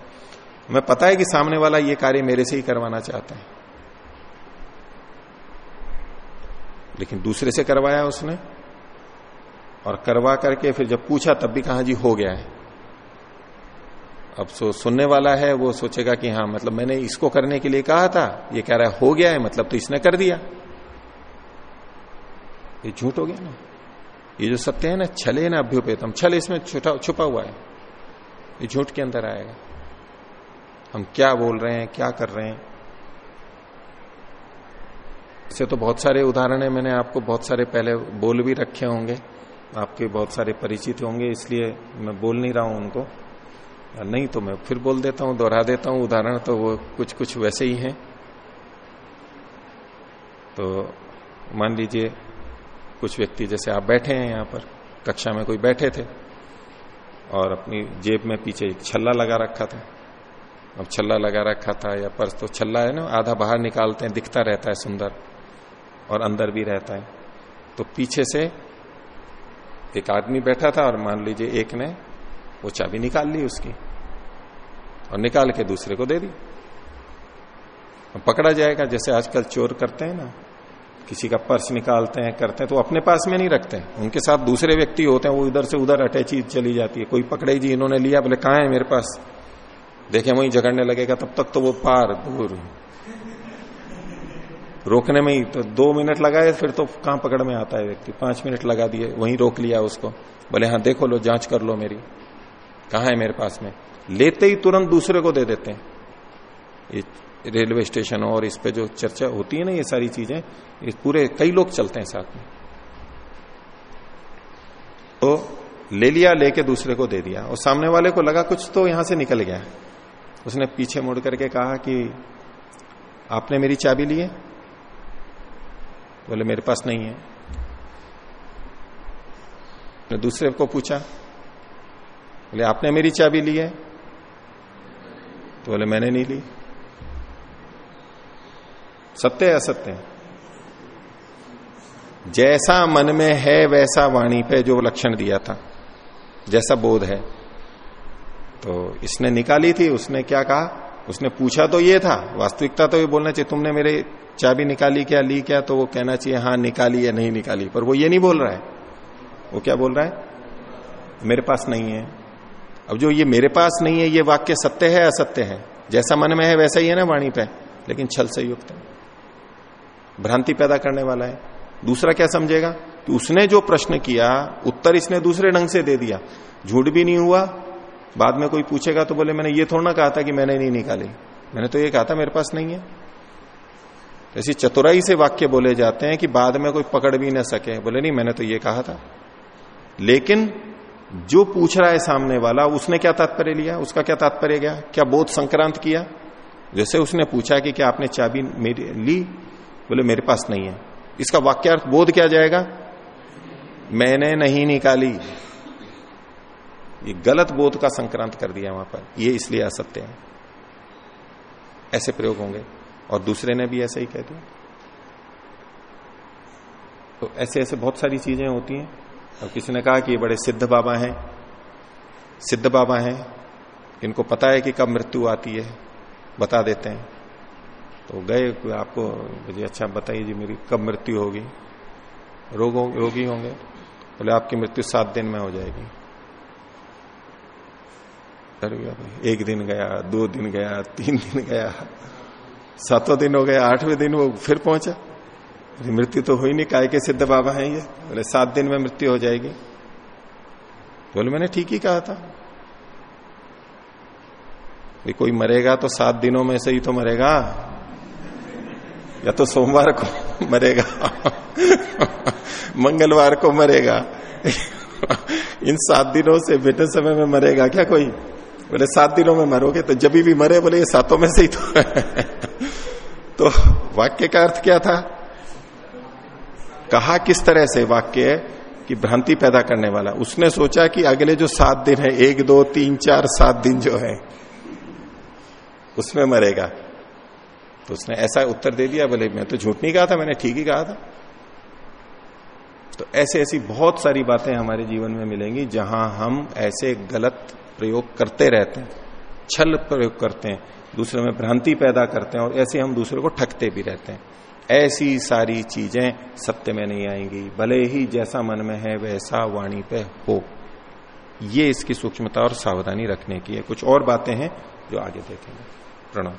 हमें पता है कि सामने वाला ये कार्य मेरे से ही करवाना चाहता है। लेकिन दूसरे से करवाया उसने, और करवा करके फिर जब पूछा, तब भी कहा, जी, हो गया है। अब सो सुनने वाला है, वो सोचेगा कि हाँ मतलब मैंने इसको करने के लिए कहा था, ये कह रहा है, हो गया है मतलब तो इसने कर दिया। ये झूठ हो गया ना? ये जो सत्य है ना, छले ना अभ्युपेतम, छल इसमें छुपा छुपा हुआ है। ये झूठ के अंदर आएगा। हम क्या बोल रहे हैं, क्या कर रहे हैं? इससे तो बहुत सारे उदाहरण है, मैंने आपको बहुत सारे पहले बोल भी रखे होंगे। आपके बहुत सारे परिचित होंगे, इसलिए मैं बोल नहीं रहा हूँ उनको। नहीं तो मैं फिर बोल देता हूँ, दोहरा देता हूँ, उदाहरण तो वो कुछ कुछ वैसे ही हैं। तो मान लीजिए कुछ व्यक्ति जैसे आप बैठे हैं यहाँ पर, कक्षा में कोई बैठे थे और अपनी जेब में पीछे एक छल्ला लगा रखा था। अब छल्ला लगा रखा था या पर्स तो छल्ला है ना, आधा बाहर निकालते हैं, दिखता रहता है सुंदर और अंदर भी रहता है। तो पीछे से एक आदमी बैठा था और मान लीजिए एक ने वो चाबी निकाल ली उसकी और निकाल के दूसरे को दे दी। पकड़ा जाएगा, जैसे आजकल चोर करते हैं ना किसी का पर्स निकालते हैं, करते हैं तो अपने पास में नहीं रखते उनके साथ दूसरे व्यक्ति होते हैं, वो इधर से उधर अटैची चली जाती है। कोई पकड़े जी, इन्होंने लिया, बोले, कहा है मेरे पास? देखे, वहीं झगड़ने लगेगा, तब तक तो वो पार दूर रोकने में ही तो दो मिनट लगाए, फिर तो कहाँ पकड़ में आता है व्यक्ति? पाँच मिनट लगा दिए, वहीं रोक लिया उसको। बोले हाँ देखो लो, जाँच कर लो मेरी। कहा है मेरे पास में? लेते ही तुरंत दूसरे को दे देते हैं। रेलवे स्टेशन और इस पे जो चर्चा होती है ना ये सारी चीज़ें ये पूरे कई लोग चलते हैं साथ में। तो ले लिया, लेके दूसरे को दे दिया। और सामने वाले को लगा कुछ तो यहाँ से निकल गया। उसने पीछे मुड़ करके कहा कि आपने मेरी चाबी ली है? बोले, मेरे पास नहीं है। ने दूसरे को पूछा, बोले, आपने मेरी चाबी ली है? तो बोले, मैंने नहीं ली। सत्य है, असत्य है? जैसा मन में है, वैसा वाणी पे जो लक्षण दिया था, जैसा बोध है। तो इसने निकाली थी, उसने क्या कहा? उसने पूछा तो ये था, वास्तविकता तो ये बोलना चाहिए, तुमने मेरे चाबी निकाली क्या, ली क्या? तो वो कहना चाहिए हाँ निकाली या नहीं निकाली, पर वो ये नहीं बोल रहा है। वो क्या बोल रहा है? मेरे पास नहीं है। अब जो ये मेरे पास नहीं है, ये वाक्य सत्य है, असत्य है? जैसा मन में है, वैसा ही है ना वाणी पे, लेकिन छल से युक्त है। भ्रांति पैदा करने वाला है। दूसरा क्या समझेगा? कि उसने जो प्रश्न किया, उत्तर इसने दूसरे ढंग से दे दिया। झूठ भी नहीं हुआ। बाद में कोई पूछेगा तो बोले, मैंने ये थोड़ा ना कहा था कि मैंने नहीं निकाली। मैंने तो ये कहा था मेरे पास नहीं है। ऐसी चतुराई से वाक्य बोले जाते हैं कि बाद में कोई पकड़ भी ना सके। बोले, नहीं, मैंने तो ये कहा था। लेकिन जो पूछ रहा है सामने वाला, उसने क्या तात्पर्य लिया? उसका क्या तात्पर्य गया? क्या बोध संक्रांत किया? जैसे उसने पूछा कि क्या आपने चाबी मेरी ली? बोले, मेरे पास नहीं है। इसका वाक्यार्थ बोध क्या जाएगा? मैंने नहीं निकाली। ये गलत बोध का संक्रांत कर दिया वहाँ पर। ये इसलिए असत्य है। ऐसे प्रयोग होंगे। और दूसरे ने भी ऐसा ही कह दिया। तो ऐसे ऐसे बहुत सारी चीज़ें होती हैं। और किसी ने कहा कि ये बड़े सिद्ध बाबा हैं। सिद्ध बाबा हैं। इनको पता है कि कब मृत्यु आती है। बता देते हैं। तो गए आपको मुझे अच्छा बताइए जी, मेरी कब मृत्यु होगी? रोग, रोगी होंगे। बोले, आपकी मृत्यु सात दिन में हो जाएगी। एक दिन गया, दो दिन गया, तीन दिन गया, सातों दिन हो गया, आठवें दिन वो फिर पहुँचा। मृत्यु तो हुई नहीं, काय के सिद्ध बाबा हैं ये? बोले, सात दिन में मृत्यु हो जाएगी। बोले, मैंने ठीक ही कहा था। कोई मरेगा तो सात दिनों में से ही तो मरेगा। या तो सोमवार को मरेगा, मंगलवार को मरेगा, इन सात दिनों से बेटे समय में मरेगा क्या कोई? बोले, सात दिनों में मरोगे तो जब भी मरे, बोले, ये सातों में से ही तो तो वाक्य का अर्थ क्या था? कहा किस तरह से वाक्य कि भ्रांति पैदा करने वाला? उसने सोचा कि अगले जो सात दिन है, एक, दो, तीन, चार, सात दिन जो है, उसमें मरेगा। तो उसने ऐसा उत्तर दे दिया, बोले, मैं तो झूठ नहीं कहा था, मैंने ठीक ही कहा था। तो ऐसे ऐसी बहुत सारी बातें हमारे जीवन में मिलेंगी जहाँ हम ऐसे गलत प्रयोग करते रहते हैं, छल प्रयोग करते हैं, दूसरे में भ्रांति पैदा करते हैं और ऐसे हम दूसरे को ठगते भी रहते हैं। ऐसी सारी चीज़ें सत्य में नहीं आएँगी, भले ही जैसा मन में है वैसा वाणी पे हो। ये इसकी सूक्ष्मता और सावधानी रखने की है। कुछ और बातें हैं जो आगे देखेंगे। प्रणव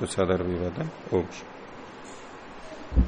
कुछ सदर विवादन ओम